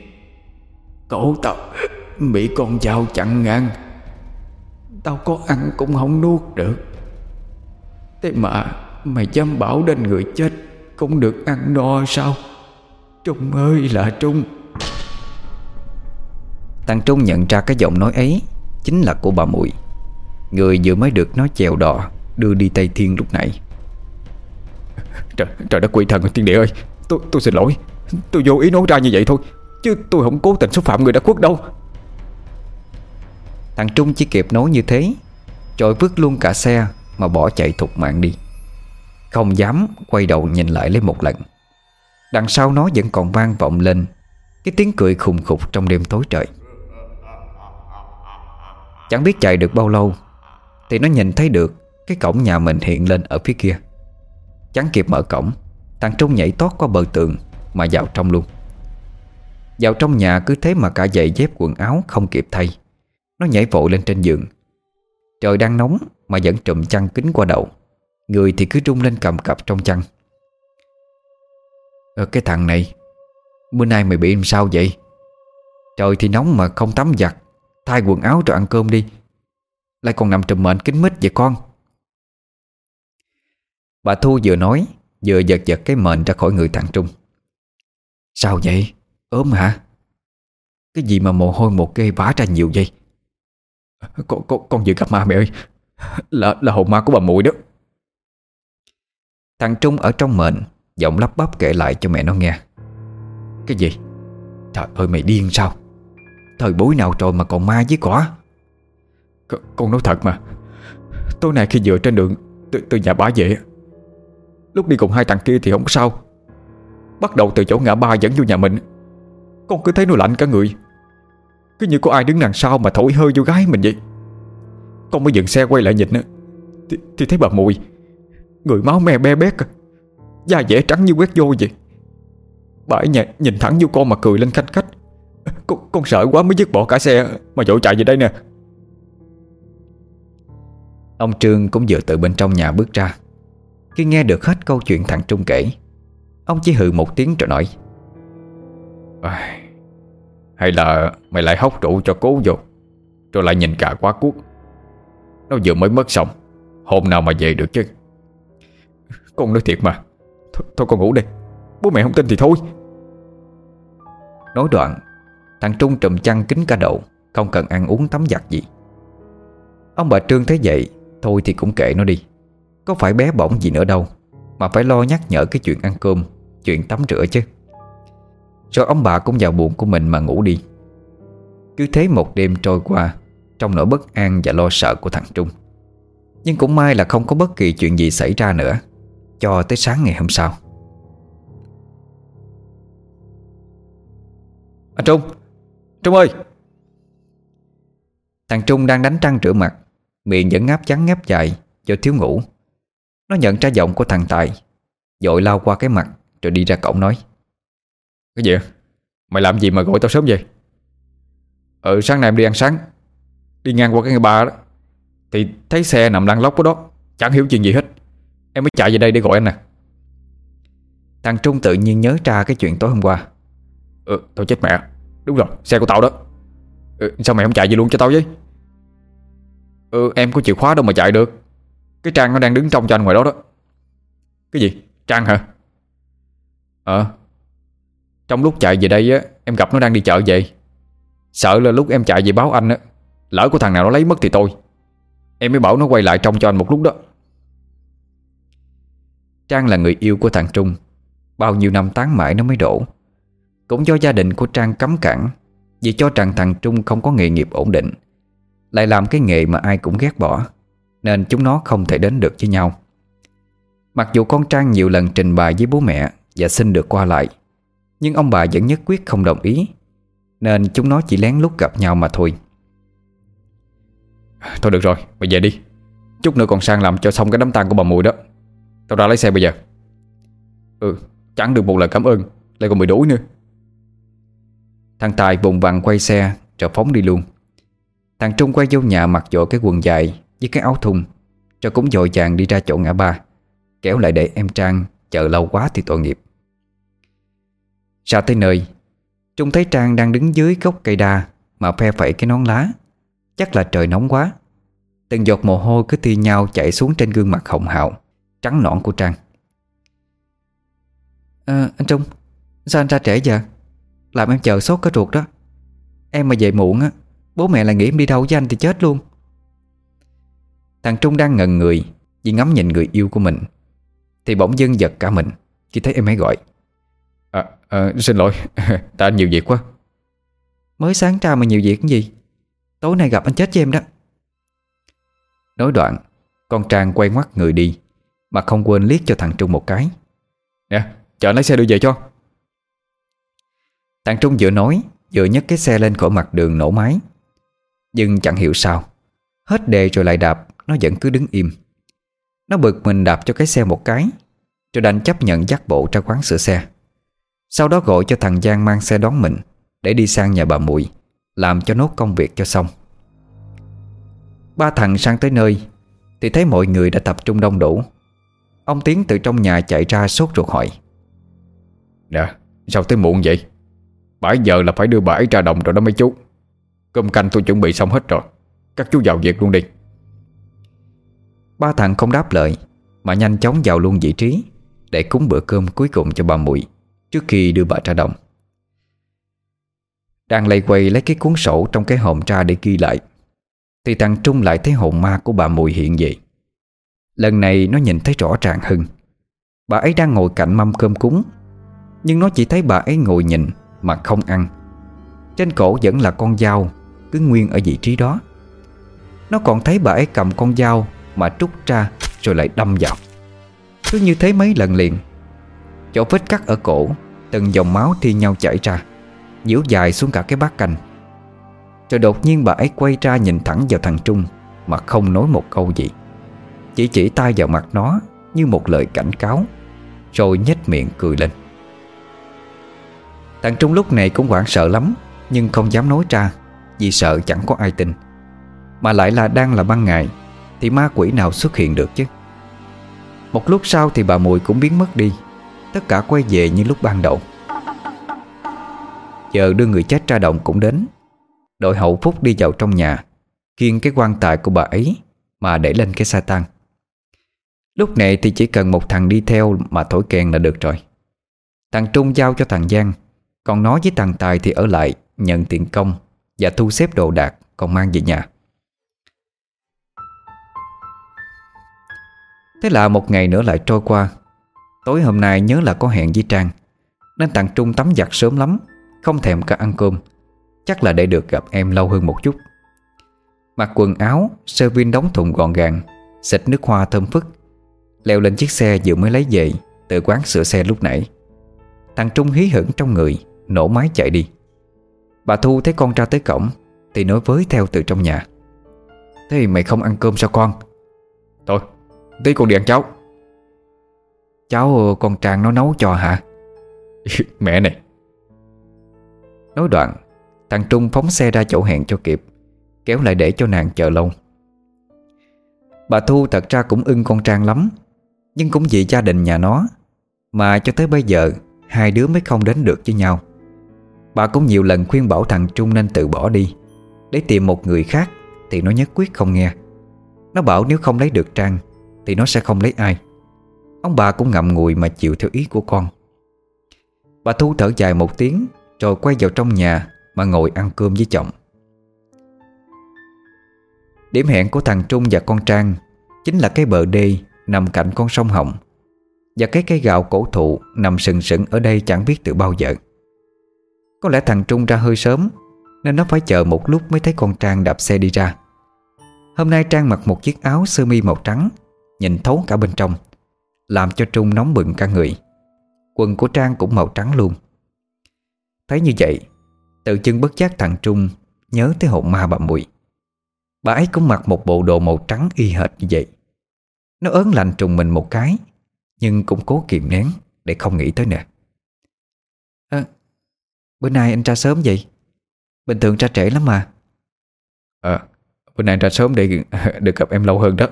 S2: Cổ tao, Bị con dao chặn ngang. Tao có ăn cũng không nuốt được. Thế mà Mày dám bảo đến người chết Cũng được ăn no sao? Trung ơi là Trung.
S1: Thằng Trung nhận ra cái giọng nói ấy Chính là của bà Mụi Người vừa mới được nó chèo đò Đưa đi Tây Thiên lúc nãy.
S2: Trời, trời đất quỷ thần tiên địa ơi Tôi tôi xin lỗi. Tôi vô ý nói ra như vậy thôi Chứ tôi không cố tình xúc phạm người đã quốc đâu.
S1: Thằng Trung chỉ kịp nói như thế Rồi vứt luôn cả xe Mà bỏ chạy thục mạng đi. Không dám quay đầu nhìn lại lấy một lần. Đằng sau nó vẫn còn vang vọng lên Cái tiếng cười khùng khục trong đêm tối trời. Chẳng biết chạy được bao lâu Thì nó nhìn thấy được cái cổng nhà mình hiện lên ở phía kia. Chẳng kịp mở cổng, Thằng Trung nhảy tót qua bờ tường Mà vào trong luôn. Vào trong nhà cứ thế mà cả giày dép quần áo Không kịp thay. Nó nhảy vội lên trên giường. Trời đang nóng mà vẫn trùm chăn kính qua đầu. Người thì cứ rung lên cầm cập trong chăn. Ờ cái thằng này, Bữa nay mày bị làm sao vậy? Trời thì nóng mà không tắm giặt, Thay quần áo rồi ăn cơm đi. Lại còn nằm trùm mệnh kính mít vậy con. Bà Thu vừa nói Vừa giật giật cái mền ra khỏi người thằng Trung. Sao vậy? Ốm hả? Cái gì mà mồ hôi một cây vá ra nhiều vậy?
S2: Con, con, con vừa gặp ma mẹ ơi. Là là hồn ma của bà muội đó.
S1: Thằng Trung ở trong mền Giọng lắp bắp kể lại cho mẹ nó nghe. Cái gì? Trời ơi mày điên sao? Thời bối nào rồi mà còn ma với cỏ
S2: con, con nói thật mà. Tối nay khi vừa trên đường Từ, từ nhà bà về Lúc đi cùng hai thằng kia thì không sao. Bắt đầu từ chỗ ngã ba dẫn vô nhà mình. Con cứ thấy nó lạnh cả người. Cứ như có ai đứng đằng sau mà thổi hơi vô gái mình vậy. Con mới dừng xe quay lại nhìn Thì, thì thấy bà mùi. Người máu me be bét à. Da dẻ trắng như quét vô vậy. Bà ấy nhìn, nhìn thẳng vô con mà cười lên khanh khách. Con, con sợ quá mới dứt bỏ cả xe Mà dội chạy về đây nè.
S1: Ông Trương cũng vừa từ bên trong nhà bước ra. Khi nghe được hết câu chuyện thằng Trung kể Ông chỉ hừ một tiếng rồi nói
S2: à, Hay là mày lại hốc rượu cho cố vô Rồi lại nhìn cả quá cuốc. Nó vừa mới mất xong Hôm nào mà về được chứ? Con nói thiệt mà Th Thôi con ngủ đi Bố mẹ không tin thì thôi.
S1: Nói đoạn Thằng Trung trùm chăn kín cả đầu Không cần ăn uống tắm giặt gì. Ông bà Trương thấy vậy Thôi thì cũng kệ nó đi có phải bé bỏng gì nữa đâu, Mà phải lo nhắc nhở cái chuyện ăn cơm, Chuyện tắm rửa chứ. Rồi ông bà cũng vào buồn của mình mà ngủ đi. Cứ thế một đêm trôi qua, Trong nỗi bất an và lo sợ của thằng Trung. Nhưng cũng may là không có bất kỳ chuyện gì xảy ra nữa, Cho tới sáng ngày hôm sau.
S2: Anh Trung Trung ơi!
S1: Thằng Trung đang đánh trăng rửa mặt, Miệng vẫn ngáp trắng ngáp dài Do thiếu ngủ. Nó nhận ra giọng của thằng Tài Dội lao qua cái mặt Rồi đi ra cổng nói.
S2: Cái gì? Mày làm gì mà gọi tao sớm vậy? Ừ sáng nay em đi ăn sáng. Đi ngang qua cái ngã ba đó. Thì thấy xe nằm lăn lóc ở đó Chẳng hiểu chuyện gì hết. Em mới chạy về đây để gọi anh nè
S1: Thằng Trung tự nhiên nhớ ra cái chuyện tối hôm qua.
S2: Ừ thôi chết mẹ. Đúng rồi xe của tao đó. Ừ, Sao mày không chạy về luôn cho tao với? Ừ em có chìa khóa đâu mà chạy được cái Trang nó đang đứng trong cho anh ngoài đó đó. Cái gì? Trang hả? Ờ. Trong lúc chạy về đây á, Em gặp nó đang đi chợ vậy Sợ là lúc em chạy về báo anh á, Lỡ của thằng nào nó lấy mất thì tôi. Em mới bảo nó quay lại trong cho anh một lúc đó.
S1: Trang là người yêu của thằng Trung. Bao nhiêu năm tán mãi nó mới đổ. Cũng do gia đình của Trang cấm cản, Vì cho rằng thằng Trung không có nghề nghiệp ổn định. Lại làm cái nghề mà ai cũng ghét bỏ. Nên chúng nó không thể đến được với nhau. Mặc dù con Trang nhiều lần trình bày với bố mẹ Và xin được qua lại Nhưng ông bà vẫn nhất quyết không đồng ý Nên chúng nó chỉ lén lút gặp nhau mà thôi.
S2: Thôi được rồi, mày về đi. Chút nữa còn sang làm cho xong cái đám tang của bà mùi đó. Tao ra lấy xe bây giờ. Ừ, chẳng được một lời cảm ơn Lại còn bị đuổi nữa.
S1: Thằng Tài vùng vằng quay xe Rồi phóng đi luôn. Thằng Trung quay vô nhà mặc dội cái quần dài với cái áo thun Rồi cũng dội vàng đi ra chỗ ngã ba Kéo lại để em Trang Chờ lâu quá thì tội nghiệp. Ra tới nơi Trung thấy Trang đang đứng dưới gốc cây đa Mà phe phẩy cái nón lá. Chắc là trời nóng quá. Từng giọt mồ hôi cứ thi nhau chảy xuống trên gương mặt hồng hào Trắng nõn của Trang. À, Anh Trung Sao anh ra trễ giờ Làm em chờ sốt có ruột đó. Em mà về muộn á Bố mẹ lại nghĩ em đi đâu với anh thì chết luôn. Thằng Trung đang ngần người Vì ngắm nhìn người yêu của mình. Thì bỗng dưng giật cả mình Khi thấy em ấy gọi.
S2: À, à, Xin lỗi (laughs) Ta nhiều việc quá.
S1: Mới sáng ra mà nhiều việc cái gì? Tối nay gặp anh chết với em đó. Nói đoạn Con Trang quay ngoắt người đi Mà không quên liếc cho thằng Trung một cái.
S2: Nè chờ lấy xe đưa về cho.
S1: Thằng Trung vừa nói Vừa nhấc cái xe lên khỏi mặt đường nổ máy. Nhưng chẳng hiểu sao Hết đề rồi lại đạp nó vẫn cứ đứng im. Nó bực mình đạp cho cái xe một cái Rồi đành chấp nhận dắt bộ ra quán sửa xe. Sau đó gọi cho thằng Giang mang xe đón mình, Để đi sang nhà bà Mùi, Làm cho nốt công việc cho xong. Ba thằng sang tới nơi, Thì thấy mọi người đã tập trung đông đủ. Ông Tiến từ trong nhà chạy ra sốt ruột hỏi.
S2: Nè, sao tới muộn vậy? Bãi giờ là phải đưa bà ấy ra đồng rồi đó mấy chú. Cơm canh tôi chuẩn bị xong hết rồi. Các chú vào việc luôn đi.
S1: Ba thằng không đáp lời, Mà nhanh chóng vào luôn vị trí Để cúng bữa cơm cuối cùng cho bà muội Trước khi đưa bà ra đồng. Đang lây quay lấy cái cuốn sổ Trong cái hòm ra để ghi lại, Thì thằng Trung lại thấy hồn ma của bà muội hiện vậy Lần này nó nhìn thấy rõ ràng hơn. Bà ấy đang ngồi cạnh mâm cơm cúng, Nhưng nó chỉ thấy bà ấy ngồi nhìn Mà không ăn. Trên cổ vẫn là con dao, Cứ nguyên ở vị trí đó. Nó còn thấy bà ấy cầm con dao mà trút ra rồi lại đâm vào. Cứ như thế mấy lần liền, Chỗ vết cắt ở cổ, Từng dòng máu thi nhau chảy ra Nhiễu dài xuống cả cái bát canh. Rồi đột nhiên bà ấy quay ra nhìn thẳng vào thằng Trung Mà không nói một câu gì. Chỉ chỉ tay vào mặt nó Như một lời cảnh cáo, Rồi nhếch miệng cười lên. Thằng Trung lúc này cũng hoảng sợ lắm, Nhưng không dám nói ra Vì sợ chẳng có ai tin, Mà lại là đang là ban ngày. Thì ma quỷ nào xuất hiện được chứ? Một lúc sau thì bà Mùi cũng biến mất đi. Tất cả quay về như lúc ban đầu. Giờ đưa người chết ra động cũng đến. Đội hậu phúc đi vào trong nhà, Khiêng cái quan tài của bà ấy Mà để lên cái sa tăng Lúc này thì chỉ cần một thằng đi theo Mà thổi kèn là được rồi. Thằng Trung giao cho thằng Giang, Còn nói với thằng Tài thì ở lại Nhận tiền công Và thu xếp đồ đạc Còn mang về nhà. Thế là một ngày nữa lại trôi qua. Tối hôm nay nhớ là có hẹn với Trang. Nên thằng Trung tắm giặt sớm lắm, Không thèm cả ăn cơm. Chắc là để được gặp em lâu hơn một chút. Mặc quần áo, Sơ viên đóng thùng gọn gàng, Xịt nước hoa thơm phức. Leo lên chiếc xe vừa mới lấy về Từ quán sửa xe lúc nãy. Thằng Trung hí hửng trong người, Nổ máy chạy đi. Bà Thu thấy con ra tới cổng, Thì nói với theo từ trong nhà. Thế mày không ăn cơm sao con?
S2: Thôi tí con đi ăn cháo
S1: Cháu con Trang nó nấu cho hả? (laughs)
S2: Mẹ này.
S1: Nói đoạn Thằng Trung phóng xe ra chỗ hẹn cho kịp Kéo lại để cho nàng chờ lâu. Bà Thu thật ra cũng ưng con Trang lắm Nhưng cũng vì gia đình nhà nó Mà cho tới bây giờ Hai đứa mới không đến được với nhau. Bà cũng nhiều lần khuyên bảo thằng Trung nên tự bỏ đi Để tìm một người khác Thì nó nhất quyết không nghe. Nó bảo nếu không lấy được Trang thì nó sẽ không lấy ai. Ông bà cũng ngậm ngùi mà chịu theo ý của con. Bà Thu thở dài một tiếng, Rồi quay vào trong nhà Mà ngồi ăn cơm với chồng. Điểm hẹn của thằng Trung và con Trang Chính là cái bờ đê Nằm cạnh con sông Hồng, Và cái cây gạo cổ thụ Nằm sừng sững ở đây chẳng biết từ bao giờ. Có lẽ thằng Trung ra hơi sớm, Nên nó phải chờ một lúc mới thấy con Trang đạp xe đi ra. Hôm nay Trang mặc một chiếc áo sơ mi màu trắng Nhìn thấu cả bên trong Làm cho Trung nóng bừng cả người. Quần của Trang cũng màu trắng luôn. Thấy như vậy Tự chân bất giác thằng Trung Nhớ tới hồn ma bà Mùi Bà ấy cũng mặc một bộ đồ màu trắng y hệt như vậy. Nó ớn lạnh trùng mình một cái Nhưng cũng cố kiềm nén Để không nghĩ tới nè à, Bữa nay anh ra sớm vậy? Bình thường ra trễ lắm mà.
S2: Ờ Bữa nay ra sớm để (laughs) được gặp em lâu hơn đó.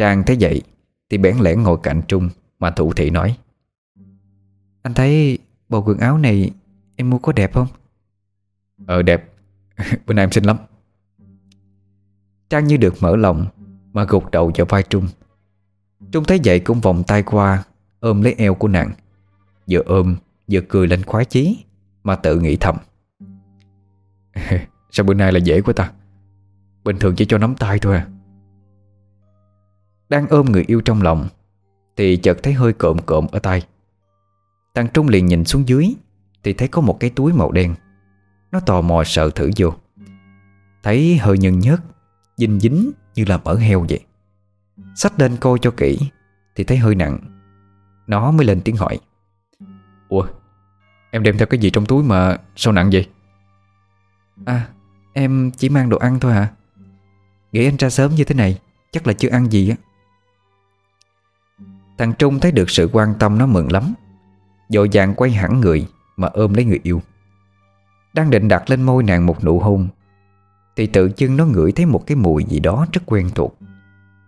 S1: Trang thấy vậy Thì bẽn lẽn ngồi cạnh Trung Mà thủ thị nói. Anh thấy Bộ quần áo này em mua có đẹp không?
S2: Ờ đẹp. (laughs) Bữa nay em xinh lắm.
S1: Trang như được mở lòng Mà gục đầu vào vai Trung. Trung thấy vậy cũng vòng tay qua Ôm lấy eo của nàng. Vừa ôm vừa cười lên khoái chí Mà tự nghĩ thầm. (laughs)
S2: Sao bữa nay là dễ quá ta? Bình thường chỉ cho nắm tay thôi à
S1: đang ôm người yêu trong lòng, Thì chợt thấy hơi cộm cộm ở tay Thằng Trung liền nhìn xuống dưới, Thì thấy có một cái túi màu đen. Nó tò mò sợ thử vô. Thấy hơi nhân nhớt Dinh dính như là mỡ heo vậy. Xách lên coi cho kỹ, Thì thấy hơi nặng. Nó mới lên tiếng hỏi.
S2: Ủa, Em đem theo cái gì trong túi mà sao nặng vậy?
S1: À em chỉ mang đồ ăn thôi hả? Nghĩ anh ra sớm như thế này, Chắc là chưa ăn gì á. Thằng Trung thấy được sự quan tâm nó mừng lắm. Dội vàng quay hẳn người Mà ôm lấy người yêu. Đang định đặt lên môi nàng một nụ hôn, Thì tự chưng nó ngửi thấy một cái mùi gì đó rất quen thuộc,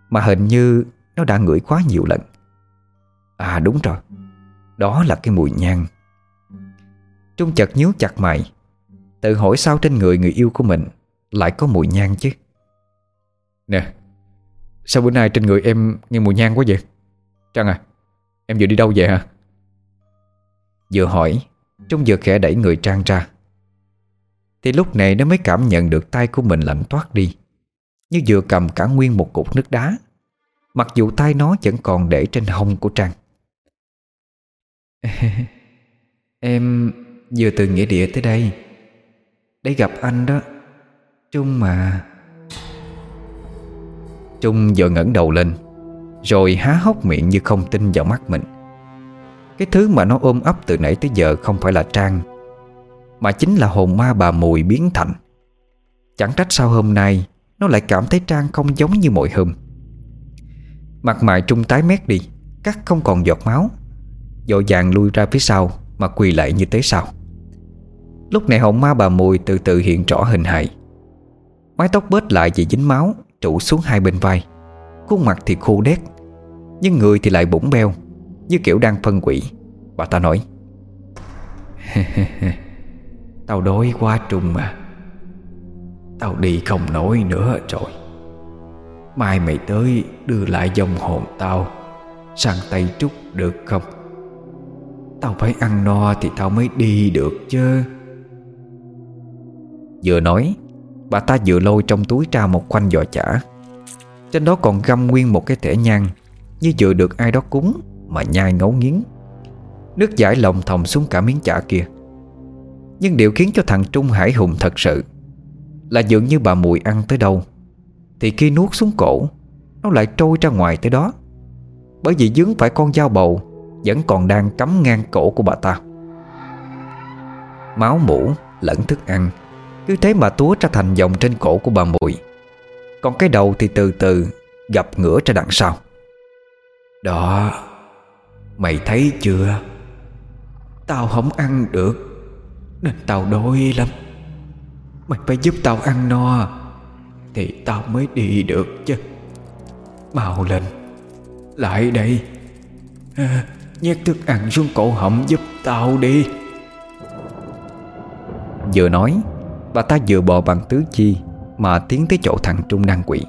S1: Mà hình như Nó đã ngửi quá nhiều lần. À đúng rồi, Đó là cái mùi nhang. Trung chợt nhíu chặt mày, Tự hỏi sao trên người người yêu của mình Lại có mùi nhang chứ?
S2: Nè, Sao bữa nay trên người em nghe mùi nhang quá vậy? Trăng à Em vừa đi đâu vậy hả?
S1: Vừa hỏi Trung vừa khẽ đẩy người Trang ra. Thì lúc này nó mới cảm nhận được tay của mình lạnh toát đi. Như vừa cầm cả nguyên một cục nước đá. Mặc dù tay nó vẫn còn để trên hông của Trang. (laughs) Em vừa từ nghĩa địa tới đây, Để gặp anh đó. Trung mà. Trung vừa ngẩng đầu lên. Rồi há hốc miệng như không tin vào mắt mình. Cái thứ mà nó ôm ấp từ nãy tới giờ không phải là Trang, Mà chính là hồn ma bà Mùi biến thành. Chẳng trách sao hôm nay Nó lại cảm thấy Trang không giống như mọi hôm. Mặt mày Trung tái mét đi, Cắt không còn giọt máu. Dội vàng lui ra phía sau Mà quỳ lại như thế sao? Lúc này hồn ma bà Mùi từ từ hiện rõ hình hài. Mái tóc bết lại vì dính máu, Trụ xuống hai bên vai. Khuôn mặt thì khô đét. Nhưng người thì lại bụng beo, Như kiểu đang phân quỷ. Bà ta nói, (laughs) Tao đói quá trùng mà Tao đi không nổi nữa rồi. Mai mày tới đưa lại dòng hồn tao, Sang Tây Trúc được không? Tao phải ăn no thì tao mới đi được chứ. Vừa nói, Bà ta vừa lôi trong túi ra một khoanh giò chả. Trên đó còn găm nguyên một cái thẻ nhang như vừa được ai đó cúng Mà nhai ngấu nghiến. Nước giải lòng thòng xuống cả miếng chả kia. Nhưng điều khiến cho thằng Trung Hải hùng thật sự Là dường như bà mùi ăn tới đâu, Thì khi nuốt xuống cổ, Nó lại trôi ra ngoài tới đó. Bởi vì dướng phải con dao bầu, Vẫn còn đang cắm ngang cổ của bà ta. Máu mũ lẫn thức ăn, cứ thế mà túa ra thành dòng trên cổ của bà Mùi. Còn cái đầu thì từ từ Gặp ngửa ra đằng sau. Đó Mày thấy chưa? Tao không ăn được Nên tao đói lắm. Mày phải giúp tao ăn no Thì tao mới đi được chứ. Mau lên Lại đây. À, Nhét thức ăn xuống cổ họng giúp tao đi. Vừa nói Bà ta vừa bò bằng tứ chi Mà tiến tới chỗ thằng Trung đang quỷ.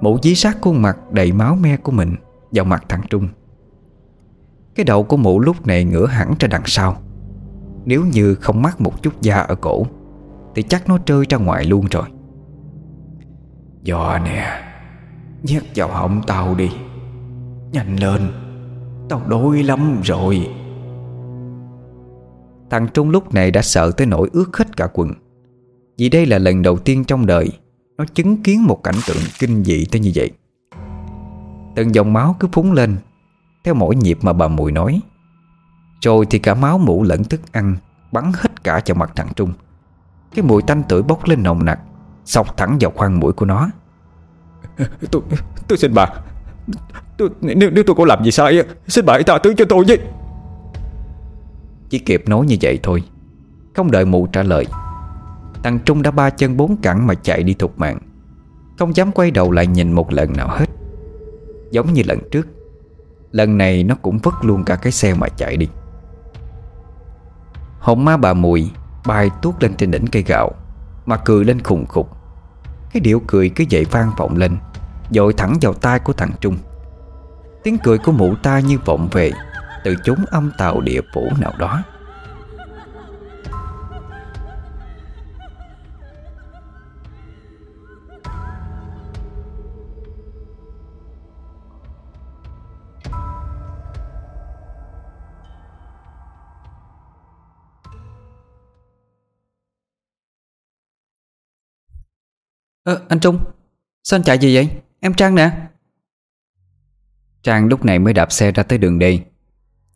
S1: Mũ dí sát khuôn mặt đầy máu me của mình. Vào mặt thằng Trung. Cái đầu của mụ lúc này ngửa hẳn ra đằng sau. Nếu như không mắc một chút da ở cổ, Thì chắc nó rơi ra ngoài luôn rồi. Giò nè, Nhét vào họng tao đi. Nhanh lên, Tao đói lắm rồi. Thằng Trung lúc này đã sợ tới nỗi ướt hết cả quần. Vì đây là lần đầu tiên trong đời, Nó chứng kiến một cảnh tượng kinh dị tới như vậy. Từng dòng máu cứ phúng lên Theo mỗi nhịp mà bà Mùi nói. Rồi thì cả máu mũ lẫn thức ăn Bắn hết cả vào mặt thằng Trung. Cái mùi tanh tưởi bốc lên nồng nặc Xọc thẳng vào khoang mũi của nó. (laughs)
S2: Tôi tôi xin bà. Tôi, nếu, nếu tôi có làm gì sai Xin bà hãy tha thứ cho tôi với
S1: Chỉ kịp nói như vậy thôi Không đợi mụ trả lời Thằng Trung đã ba chân bốn cẳng mà chạy đi thục mạng. Không dám quay đầu lại nhìn một lần nào hết Giống như lần trước. Lần này nó cũng vứt luôn cả cái xe mà chạy đi. Hồn ma bà Mùi Bay tuốt lên trên đỉnh cây gạo, Mà cười lên khùng khục. Cái điệu cười cứ dậy vang vọng lên, Dội thẳng vào tai của thằng Trung. Tiếng cười của mụ ta như vọng về Từ chốn âm tàu địa phủ nào đó. Ờ, anh Trung Sao anh chạy gì vậy? Em Trang nè. Trang lúc này mới đạp xe ra tới đường đi.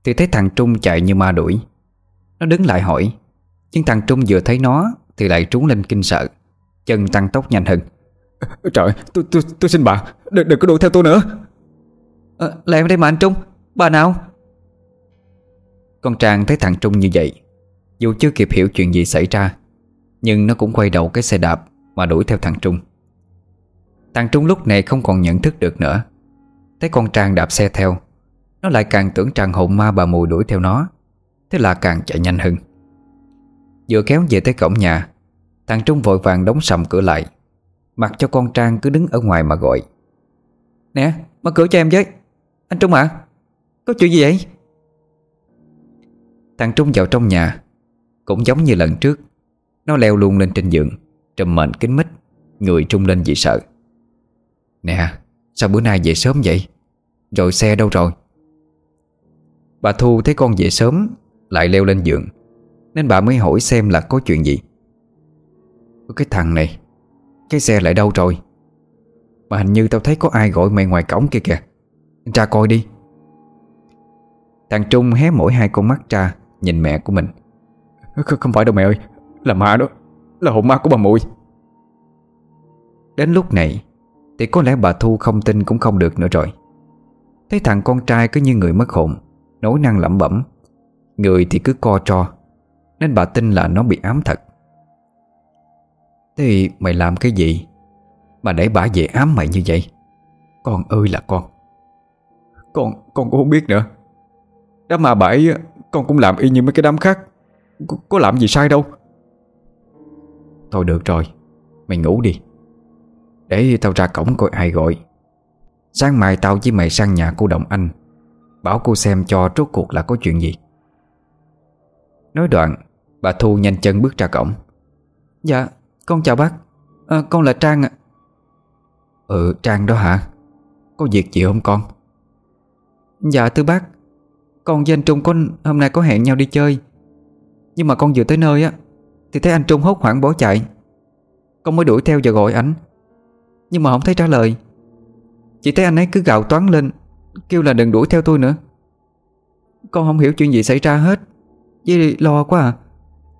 S1: Thì thấy thằng Trung chạy như ma đuổi. Nó đứng lại hỏi. Nhưng thằng Trung vừa thấy nó Thì lại trúng lên kinh sợ. Chân tăng tốc nhanh hơn.
S2: Trời tôi, tôi, tôi xin bà Đừng, đừng có đuổi theo tôi nữa.
S1: À, Là em đây mà anh Trung. Bà nào? Con Trang thấy thằng Trung như vậy Dù chưa kịp hiểu chuyện gì xảy ra Nhưng nó cũng quay đầu cái xe đạp mà đuổi theo thằng Trung. Thằng Trung lúc này không còn nhận thức được nữa. Thấy con Trang đạp xe theo, Nó lại càng tưởng Trang hồn ma bà mùi đuổi theo nó, Thế là càng chạy nhanh hơn. Vừa kéo về tới cổng nhà, Thằng Trung vội vàng đóng sầm cửa lại, Mặc cho con Trang cứ đứng ở ngoài mà gọi. Nè, mở cửa cho em với, Anh Trung à Có chuyện gì vậy? Thằng Trung vào trong nhà, Cũng giống như lần trước, Nó leo luôn lên trên giường. Trầm mệnh kính mít, Người trung lên vì sợ. Nè, sao bữa nay về sớm vậy? Rồi xe đâu rồi? Bà Thu thấy con về sớm, Lại leo lên giường, Nên bà mới hỏi xem là có chuyện gì. Cái thằng này, Cái xe lại đâu rồi? Mà hình như tao thấy có ai gọi mày ngoài cổng kia kìa. Ra coi đi. Thằng Trung hé mỗi hai con mắt ra, Nhìn mẹ của mình.
S2: Không phải đâu mẹ ơi, Là ma đó. Là hồn ma của bà muội.
S1: Đến lúc này Thì có lẽ bà Thu không tin cũng không được nữa rồi. Thấy thằng con trai cứ như người mất hồn Nói năng lẩm bẩm. Người thì cứ co tro Nên bà tin là nó bị ám thật. Thế mày làm cái gì? Mà để bà về ám mày như vậy? Con ơi là con.
S2: Con con cũng không biết nữa. Đám mà bà ấy Con cũng làm y như mấy cái đám khác. Có, có làm gì sai đâu
S1: Thôi được rồi Mày ngủ đi. Để tao ra cổng coi ai gọi. Sáng mai tao với mày sang nhà cô Đồng Anh Bảo cô xem cho rốt cuộc là có chuyện gì. Nói đoạn Bà Thu nhanh chân bước ra cổng. Dạ con chào bác. À, Con là Trang ạ. Ừ Trang đó hả? Có việc gì không con? Dạ thưa bác. Con với anh Trung có hôm nay có hẹn nhau đi chơi. Nhưng mà con vừa tới nơi á thì thấy anh Trung hốt hoảng bỏ chạy. Con mới đuổi theo và gọi ảnh. Nhưng mà không thấy trả lời. Chỉ thấy anh ấy cứ gào toán lên Kêu là đừng đuổi theo tôi nữa. Con không hiểu chuyện gì xảy ra hết. Với lo quá à.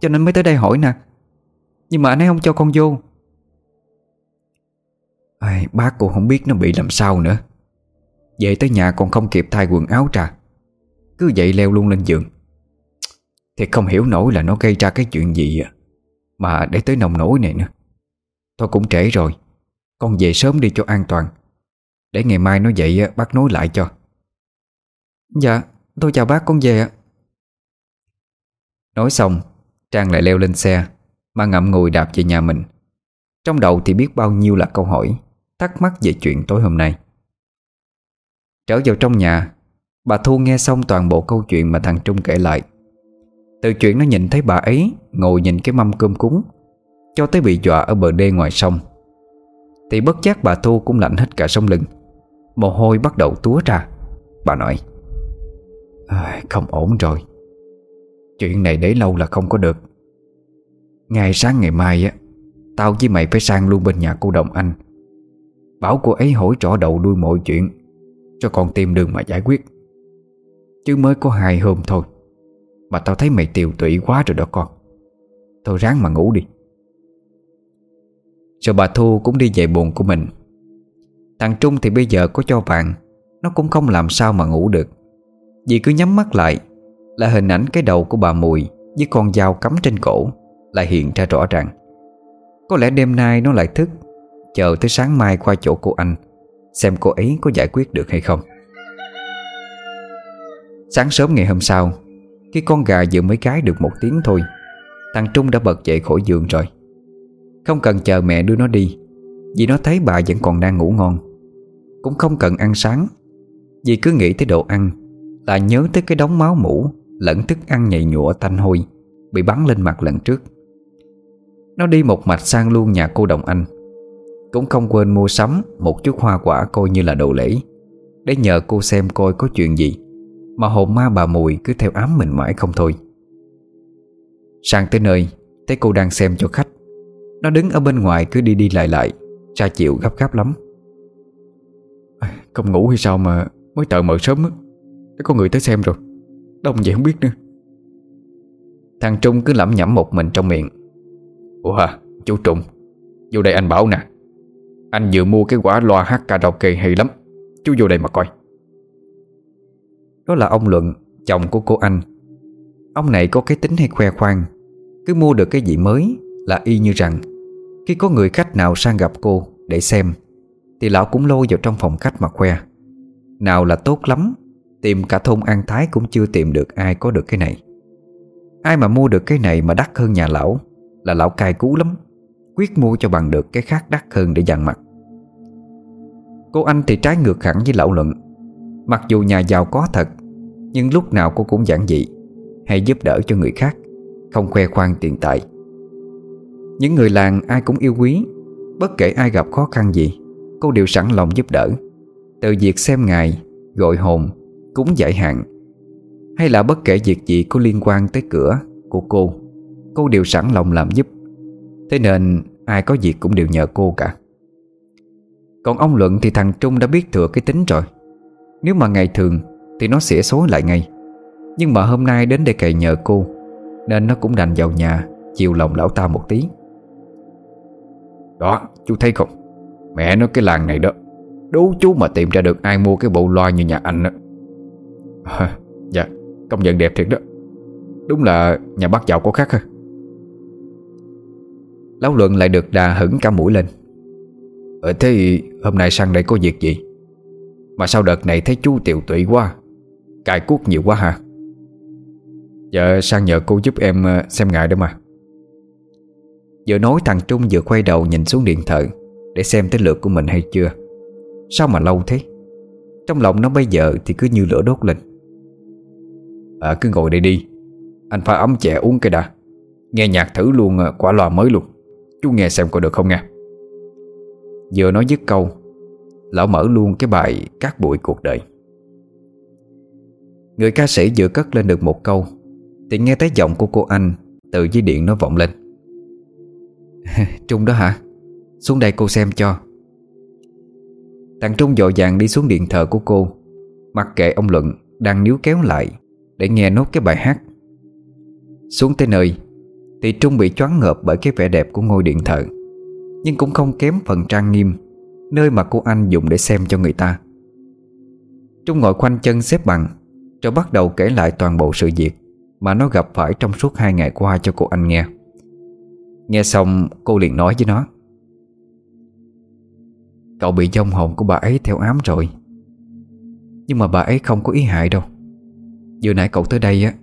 S1: Cho nên mới tới đây hỏi nè. Nhưng mà anh ấy không cho con vô. Ai, Bác cũng không biết nó bị làm sao nữa. Về tới nhà còn không kịp thay quần áo trà. Cứ vậy leo luôn lên giường. Thì không hiểu nổi là nó gây ra cái chuyện gì à. Mà để tới nồng nổi này nữa. Thôi cũng trễ rồi, Con về sớm đi cho an toàn. Để ngày mai nó dậy bác nối lại cho. Dạ Tôi chào bác, con về ạ. Nói xong, Trang lại leo lên xe Mà ngậm ngùi đạp về nhà mình. Trong đầu thì biết bao nhiêu là câu hỏi, Thắc mắc về chuyện tối hôm nay. Trở vào trong nhà, Bà Thu nghe xong toàn bộ câu chuyện mà thằng Trung kể lại. Từ chuyện nó nhìn thấy bà ấy Ngồi nhìn cái mâm cơm cúng Cho tới bị dọa ở bờ đê ngoài sông. Thì bất giác bà Thu cũng lạnh hết cả sông lưng. Mồ hôi bắt đầu túa ra. Bà nói à, Không ổn rồi. Chuyện này để lâu là không có được. Ngày sáng ngày mai á Tao với mày phải sang luôn bên nhà cô Đồng Anh. Bảo cô ấy hỏi rõ đầu đuôi mọi chuyện Cho con tìm đường mà giải quyết. Chứ mới có hai hôm thôi. Mà tao thấy mày tiều tụy quá rồi đó con. Thôi ráng mà ngủ đi. Rồi bà Thu cũng đi về buồn của mình. Thằng Trung thì bây giờ có cho vàng, Nó cũng không làm sao mà ngủ được. Vì cứ nhắm mắt lại, Là hình ảnh cái đầu của bà Mùi Với con dao cắm trên cổ Lại hiện ra rõ ràng. Có lẽ đêm nay nó lại thức, Chờ tới sáng mai qua chỗ cô anh, Xem cô ấy có giải quyết được hay không. Sáng sớm ngày hôm sau khi con gà vừa mới cái được một tiếng thôi, Thằng Trung đã bật dậy khỏi giường rồi. Không cần chờ mẹ đưa nó đi, Vì nó thấy bà vẫn còn đang ngủ ngon. Cũng không cần ăn sáng, Vì cứ nghĩ tới đồ ăn Là nhớ tới cái đống máu mũ Lẫn thức ăn nhầy nhụa tanh hôi Bị bắn lên mặt lần trước. Nó đi một mạch sang luôn nhà cô Đồng Anh, Cũng không quên mua sắm Một chút hoa quả coi như là đồ lễ, Để nhờ cô xem coi có chuyện gì. Mà hồn ma bà Mùi cứ theo ám mình mãi không thôi. Sang tới nơi, Thấy cô đang xem cho khách. Nó đứng ở bên ngoài cứ đi đi lại lại Cha chịu gấp gáp lắm.
S2: À, không ngủ hay sao mà Mới tờ mở sớm á? Có người tới xem rồi Đông vậy không biết nữa.
S1: Thằng Trung cứ lẩm nhẩm một mình trong miệng.
S2: Ủa, chú Trung, Vô đây anh bảo nè. Anh vừa mua cái quả loa hát karaoke hay lắm, Chú vô đây mà coi.
S1: Đó là ông Luận, Chồng của cô anh. Ông này có cái tính hay khoe khoang. Cứ mua được cái gì mới Là y như rằng, Khi có người khách nào sang gặp cô để xem, Thì lão cũng lôi vào trong phòng khách mà khoe. Nào là tốt lắm, Tìm cả thôn An Thái cũng chưa tìm được ai có được cái này. Ai mà mua được cái này mà đắt hơn nhà lão Là lão cay cú lắm, Quyết mua cho bằng được cái khác đắt hơn để dằn mặt. Cô anh thì trái ngược hẳn với lão luận. Mặc dù nhà giàu có thật nhưng lúc nào cô cũng giản dị Hay giúp đỡ cho người khác Không khoe khoang tiền tài. Những người làng ai cũng yêu quý Bất kể ai gặp khó khăn gì Cô đều sẵn lòng giúp đỡ. Từ việc xem ngài, gọi hồn Cúng giải hạn. Hay là bất kể việc gì có liên quan tới cửa Của cô Cô đều sẵn lòng làm giúp. Thế nên ai có việc cũng đều nhờ cô cả. Còn ông Luận thì thằng Trung đã biết thừa cái tính rồi. Nếu mà ngày thường thì nó sẽ xối lại ngay. Nhưng mà hôm nay đến để cày nhờ cô Nên nó cũng đành vào nhà Chiều lòng lão ta một tí.
S2: Đó chú thấy không? Mẹ nói cái làng này đó Đố chú mà tìm ra được ai mua cái bộ loa như nhà anh đó. À, dạ Công nhận đẹp thiệt đó. Đúng là nhà bác giàu có khác ha.
S1: Lão Luận lại được đà hững cả mũi lên.
S2: Ờ thế hôm nay sang đây có việc gì? Mà sao đợt này thấy chú tiều tụy quá Cài cuốc nhiều quá hả Dạ sang nhờ cô giúp em ờ, xem ngại đó mà.
S1: Vừa nói thằng Trung vừa quay đầu nhìn xuống điện thoại Để xem tới lượt của mình hay chưa. Sao mà lâu thế? Trong lòng nó bây giờ thì cứ như lửa đốt lên.
S2: À cứ ngồi đây đi. Anh pha ấm chè uống cái đã. Nghe nhạc thử luôn ờ, quả loa mới luôn. Chú nghe xem có được không nha.
S1: Vừa nói dứt câu, Lão mở luôn cái bài Cát bụi cuộc đời. Người ca sĩ vừa cất lên được một câu, Thì nghe thấy giọng của cô anh Từ dưới điện nó vọng lên. (laughs) Trung đó hả? Xuống đây cô xem cho. Thằng Trung dội vàng đi xuống điện thờ của cô, Mặc kệ ông Luận Đang níu kéo lại Để nghe nốt cái bài hát. Xuống tới nơi, Thì Trung bị choáng ngợp bởi cái vẻ đẹp của ngôi điện thờ, Nhưng cũng không kém phần trang nghiêm, Nơi mà cô anh dùng để xem cho người ta. Trung ngồi khoanh chân xếp bằng rồi bắt đầu kể lại toàn bộ sự việc Mà nó gặp phải trong suốt hai ngày qua cho cô anh nghe. Nghe xong, cô liền nói với nó, Cậu bị dông hồn của bà ấy theo ám rồi. Nhưng mà bà ấy không có ý hại đâu. Vừa nãy cậu tới đây á,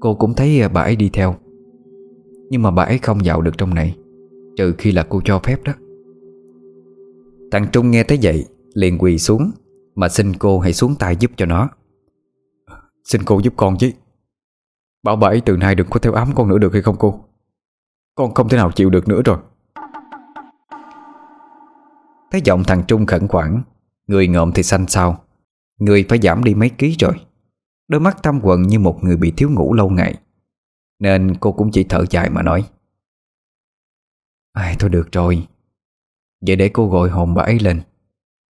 S1: Cô cũng thấy bà ấy đi theo. Nhưng mà bà ấy không vào được trong này, Trừ khi là cô cho phép đó. Thằng Trung nghe tới vậy Liền quỳ xuống, Mà xin cô hãy xuống tay giúp cho nó.
S2: Xin cô giúp con chứ. Bảo bà ấy từ nay đừng có theo ám con nữa được hay không cô? Con không thể nào chịu được nữa rồi.
S1: Thấy giọng thằng Trung khẩn khoản, Người ngợm thì xanh xao. Người phải giảm đi mấy ký rồi. Đôi mắt thâm quần như một người bị thiếu ngủ lâu ngày. Nên cô cũng chỉ thở dài mà nói. Ai, thôi được rồi. Vậy để cô gọi hồn bà ấy lên.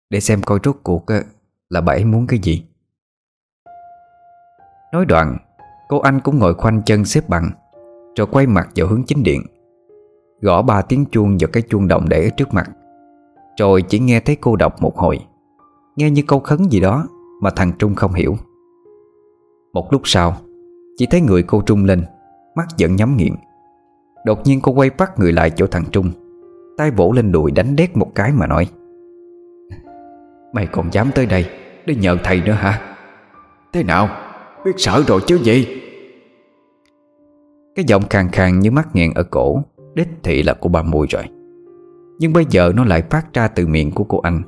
S1: Để xem coi rốt cuộc là bà ấy muốn cái gì. Nói đoạn, Cô anh cũng ngồi khoanh chân xếp bằng, Rồi quay mặt vào hướng chính điện. Gõ ba tiếng chuông vào cái chuông động để ở trước mặt. Rồi chỉ nghe thấy cô đọc một hồi. Nghe như câu khấn gì đó Mà thằng Trung không hiểu. Một lúc sau, Chỉ thấy người cô trung lên, Mắt vẫn nhắm nghiện. Đột nhiên cô quay bắt người lại chỗ thằng Trung, tay vỗ lên đùi đánh đét một cái mà nói, Mày còn dám tới đây Để nhờ thầy nữa hả? Thế nào? Biết sợ rồi chứ gì? Cái giọng khàn khàn như mắc nghẹn ở cổ Đích thị là của bà Mùi rồi. Nhưng bây giờ nó lại phát ra từ miệng của cô anh.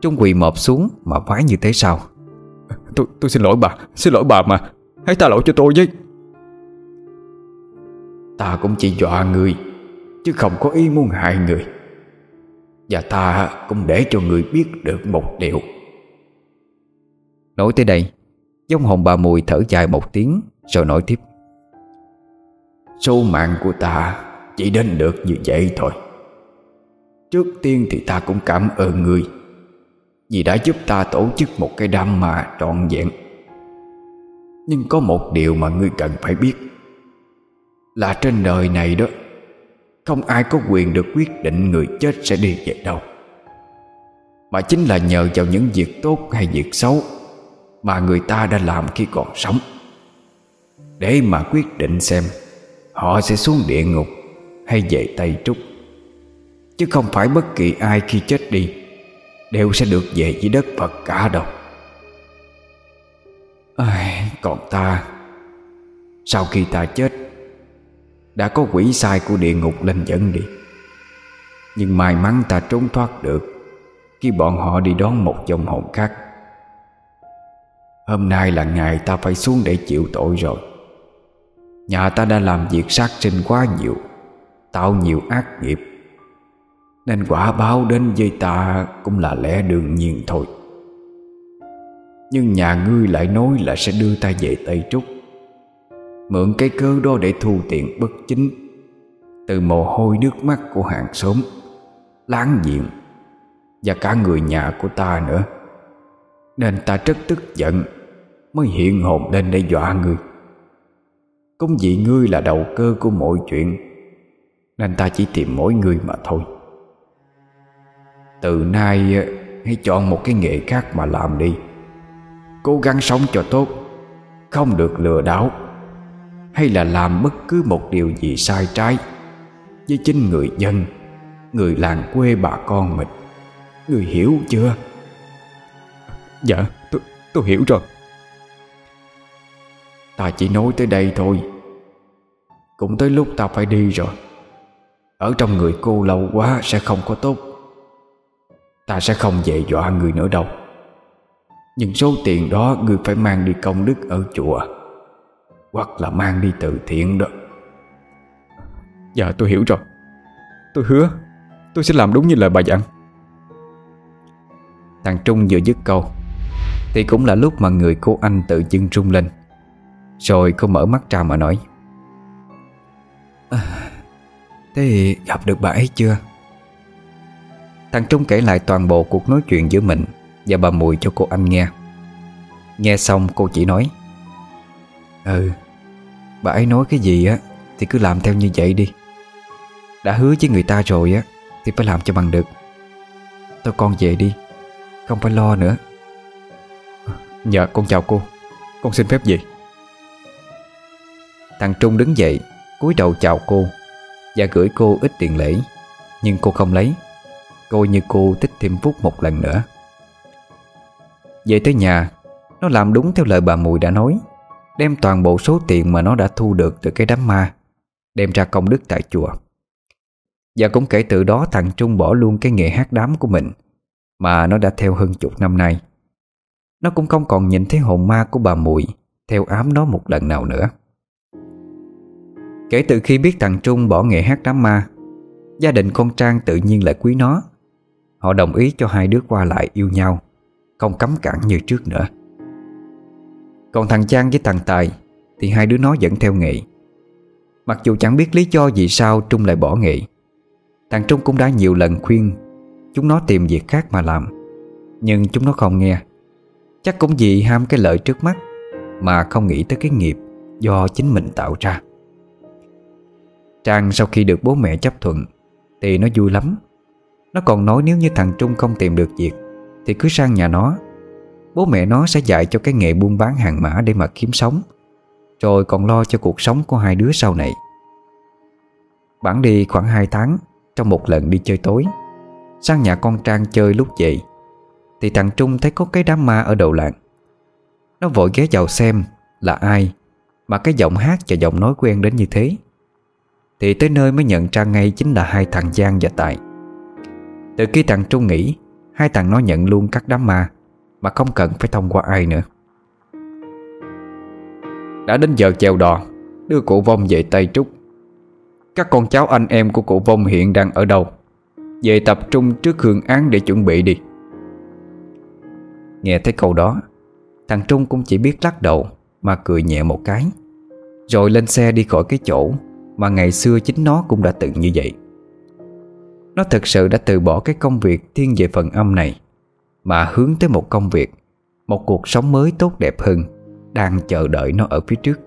S1: Trung quỳ mọp xuống Mà vái như thế sao?
S2: Tôi tôi xin lỗi bà Xin lỗi bà mà. Hãy tha lỗi cho tôi với.
S3: Ta cũng chỉ dọa người Chứ không có ý muốn hại người. Và ta cũng để cho người biết được một điều.
S1: Nói tới đây Dông hồn bà Mùi thở dài một tiếng, Rồi nói tiếp.
S3: Số mạng của ta Chỉ đến được như vậy thôi. Trước tiên thì ta cũng cảm ơn người Vì đã giúp ta tổ chức một cái đám mà trọn vẹn. Nhưng có một điều mà ngươi cần phải biết, Là trên đời này đó, Không ai có quyền được quyết định người chết sẽ đi về đâu. Mà chính là nhờ vào những việc tốt hay việc xấu mà người ta đã làm khi còn sống. Để mà quyết định xem Họ sẽ xuống địa ngục Hay về Tây Trúc. Chứ không phải bất kỳ ai khi chết đi Đều sẽ được về với đất Phật cả đâu. À, Còn ta Sau khi ta chết Đã có quỷ sai của địa ngục lên dẫn đi. Nhưng may mắn ta trốn thoát được Khi bọn họ đi đón một dòng hồn khác. Hôm nay là ngày ta phải xuống để chịu tội rồi. Nhà ta đã làm việc sát sinh quá nhiều, Tạo nhiều ác nghiệp. Nên quả báo đến với ta Cũng là lẽ đương nhiên thôi. Nhưng nhà ngươi lại nói là sẽ đưa ta về Tây Trúc, Mượn cái cơ đó để thu tiền bất chính. Từ mồ hôi nước mắt của hàng xóm, Láng giềng Và cả người nhà của ta nữa. Nên ta rất tức giận, Mới hiện hồn lên để dọa ngươi cũng vì ngươi là đầu cơ của mọi chuyện, Nên ta chỉ tìm mỗi ngươi mà thôi. Từ nay, hãy chọn một cái nghề khác mà làm đi. Cố gắng sống cho tốt, Không được lừa đảo, Hay là làm bất cứ một điều gì sai trái Với chính người dân, Người làng quê bà con mình. Người hiểu chưa?
S2: Dạ tôi, tôi hiểu rồi.
S3: Ta chỉ nói tới đây thôi. Cũng tới lúc ta phải đi rồi. Ở trong người cô lâu quá sẽ không có tốt. Ta sẽ không dễ dọa người nữa đâu. Nhưng số tiền đó người phải mang đi công đức ở chùa. Hoặc là mang đi từ thiện đó.
S2: Dạ tôi hiểu rồi. Tôi hứa Tôi sẽ làm đúng như lời bà dặn.
S1: Thằng Trung vừa dứt câu thì cũng là lúc mà người cô anh tự dưng trung lên rồi cô mở mắt ra mà nói. À, Thế gặp được bà ấy chưa? Thằng Trung kể lại toàn bộ cuộc nói chuyện giữa mình Và bà Mùi cho cô anh nghe. Nghe xong cô chỉ nói Ừ Bà ấy nói cái gì á Thì cứ làm theo như vậy đi. Đã hứa với người ta rồi á Thì phải làm cho bằng được. Tôi con về đi Không phải lo nữa.
S2: Dạ con chào cô. Con xin phép gì?
S1: Thằng Trung đứng dậy, cúi đầu chào cô Và gửi cô ít tiền lễ, Nhưng cô không lấy. Coi như cô thích thêm phút một lần nữa. Về tới nhà, Nó làm đúng theo lời bà Mùi đã nói, Đem toàn bộ số tiền mà nó đã thu được từ cái đám ma, Đem ra công đức tại chùa. Và cũng kể từ đó thằng Trung bỏ luôn cái nghề hát đám của mình, Mà nó đã theo hơn chục năm nay. Nó cũng không còn nhìn thấy hồn ma của bà Mùi Theo ám nó một lần nào nữa. Kể từ khi biết thằng Trung bỏ nghề hát đám ma, Gia đình con Trang tự nhiên lại quý nó. Họ đồng ý cho hai đứa qua lại yêu nhau, Không cấm cản như trước nữa. Còn thằng Trang với thằng Tài Thì hai đứa nó vẫn theo nghề. Mặc dù chẳng biết lý do vì sao Trung lại bỏ nghề, Thằng Trung cũng đã nhiều lần khuyên Chúng nó tìm việc khác mà làm, Nhưng chúng nó không nghe. Chắc cũng vì ham cái lợi trước mắt Mà không nghĩ tới cái nghiệp Do chính mình tạo ra. Trang sau khi được bố mẹ chấp thuận Thì nó vui lắm. Nó còn nói nếu như thằng Trung không tìm được việc Thì cứ sang nhà nó. Bố mẹ nó sẽ dạy cho cái nghề buôn bán hàng mã Để mà kiếm sống, Rồi còn lo cho cuộc sống của hai đứa sau này. Bản đi khoảng 2 tháng Trong một lần đi chơi tối, Sang nhà con Trang chơi lúc dậy. Thì thằng Trung thấy có cái đám ma ở đầu làng. Nó vội ghé vào xem là ai, Mà cái giọng hát và giọng nói quen đến như thế. Thì tới nơi mới nhận ra ngay chính là hai thằng Giang và Tài. Từ khi thằng Trung nghỉ, Hai thằng nó nhận luôn các đám ma, Mà không cần phải thông qua ai nữa.
S2: Đã đến giờ chèo đò, Đưa cụ vong về Tây Trúc. Các con cháu anh em của cụ vong hiện đang ở đâu? Về tập trung trước hương án để chuẩn bị đi.
S1: Nghe thấy câu đó, Thằng Trung cũng chỉ biết lắc đầu Mà cười nhẹ một cái. Rồi lên xe đi khỏi cái chỗ Mà ngày xưa chính nó cũng đã từng như vậy. Nó thực sự đã từ bỏ cái công việc Thiên về phần âm này, Mà hướng tới một công việc, Một cuộc sống mới tốt đẹp hơn Đang chờ đợi nó ở phía trước.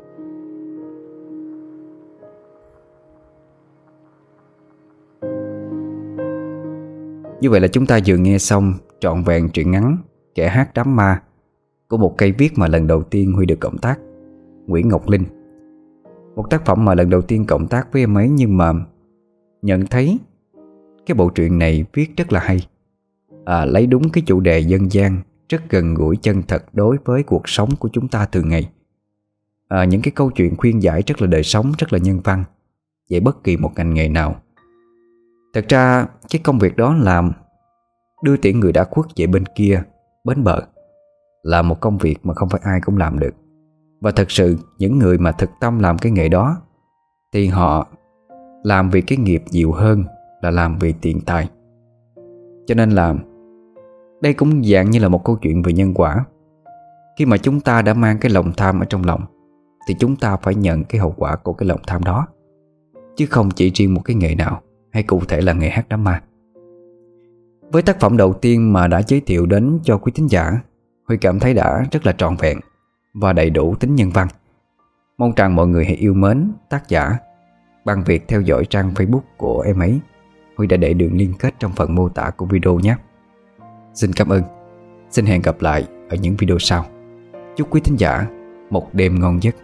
S1: Như vậy là chúng ta vừa nghe xong trọn vẹn truyện ngắn Kẻ hát đám ma. Của một cây viết mà lần đầu tiên Huy được cộng tác Nguyễn Ngọc Linh. Một tác phẩm mà lần đầu tiên cộng tác với em ấy Nhưng mà nhận thấy Cái bộ truyện này viết rất là hay. À, Lấy đúng cái chủ đề dân gian Rất gần gũi chân thật đối với cuộc sống của chúng ta thường ngày. À, Những cái câu chuyện khuyên giải rất là đời sống Rất là nhân văn Về bất kỳ một ngành nghề nào. Thật ra cái công việc đó làm Đưa tiễn người đã khuất về bên kia Bến bờ Là một công việc mà không phải ai cũng làm được. Và thật sự, những người mà thực tâm làm cái nghề đó Thì họ làm vì cái nghiệp nhiều hơn Là làm vì tiền tài. Cho nên là Đây cũng dạng như là một câu chuyện về nhân quả. Khi mà chúng ta đã mang cái lòng tham ở trong lòng, Thì chúng ta phải nhận cái hậu quả của cái lòng tham đó, Chứ không chỉ riêng một cái nghề nào Hay cụ thể là nghề hát đám ma với tác phẩm đầu tiên mà đã giới thiệu đến cho quý thính giả, Huy cảm thấy đã rất là trọn vẹn Và đầy đủ tính nhân văn. Mong rằng mọi người hãy yêu mến tác giả Bằng việc theo dõi trang Facebook của em ấy. Huy đã để đường liên kết trong phần mô tả của video nhé. Xin cảm ơn. Xin hẹn gặp lại ở những video sau. Chúc quý thính giả một đêm ngon giấc.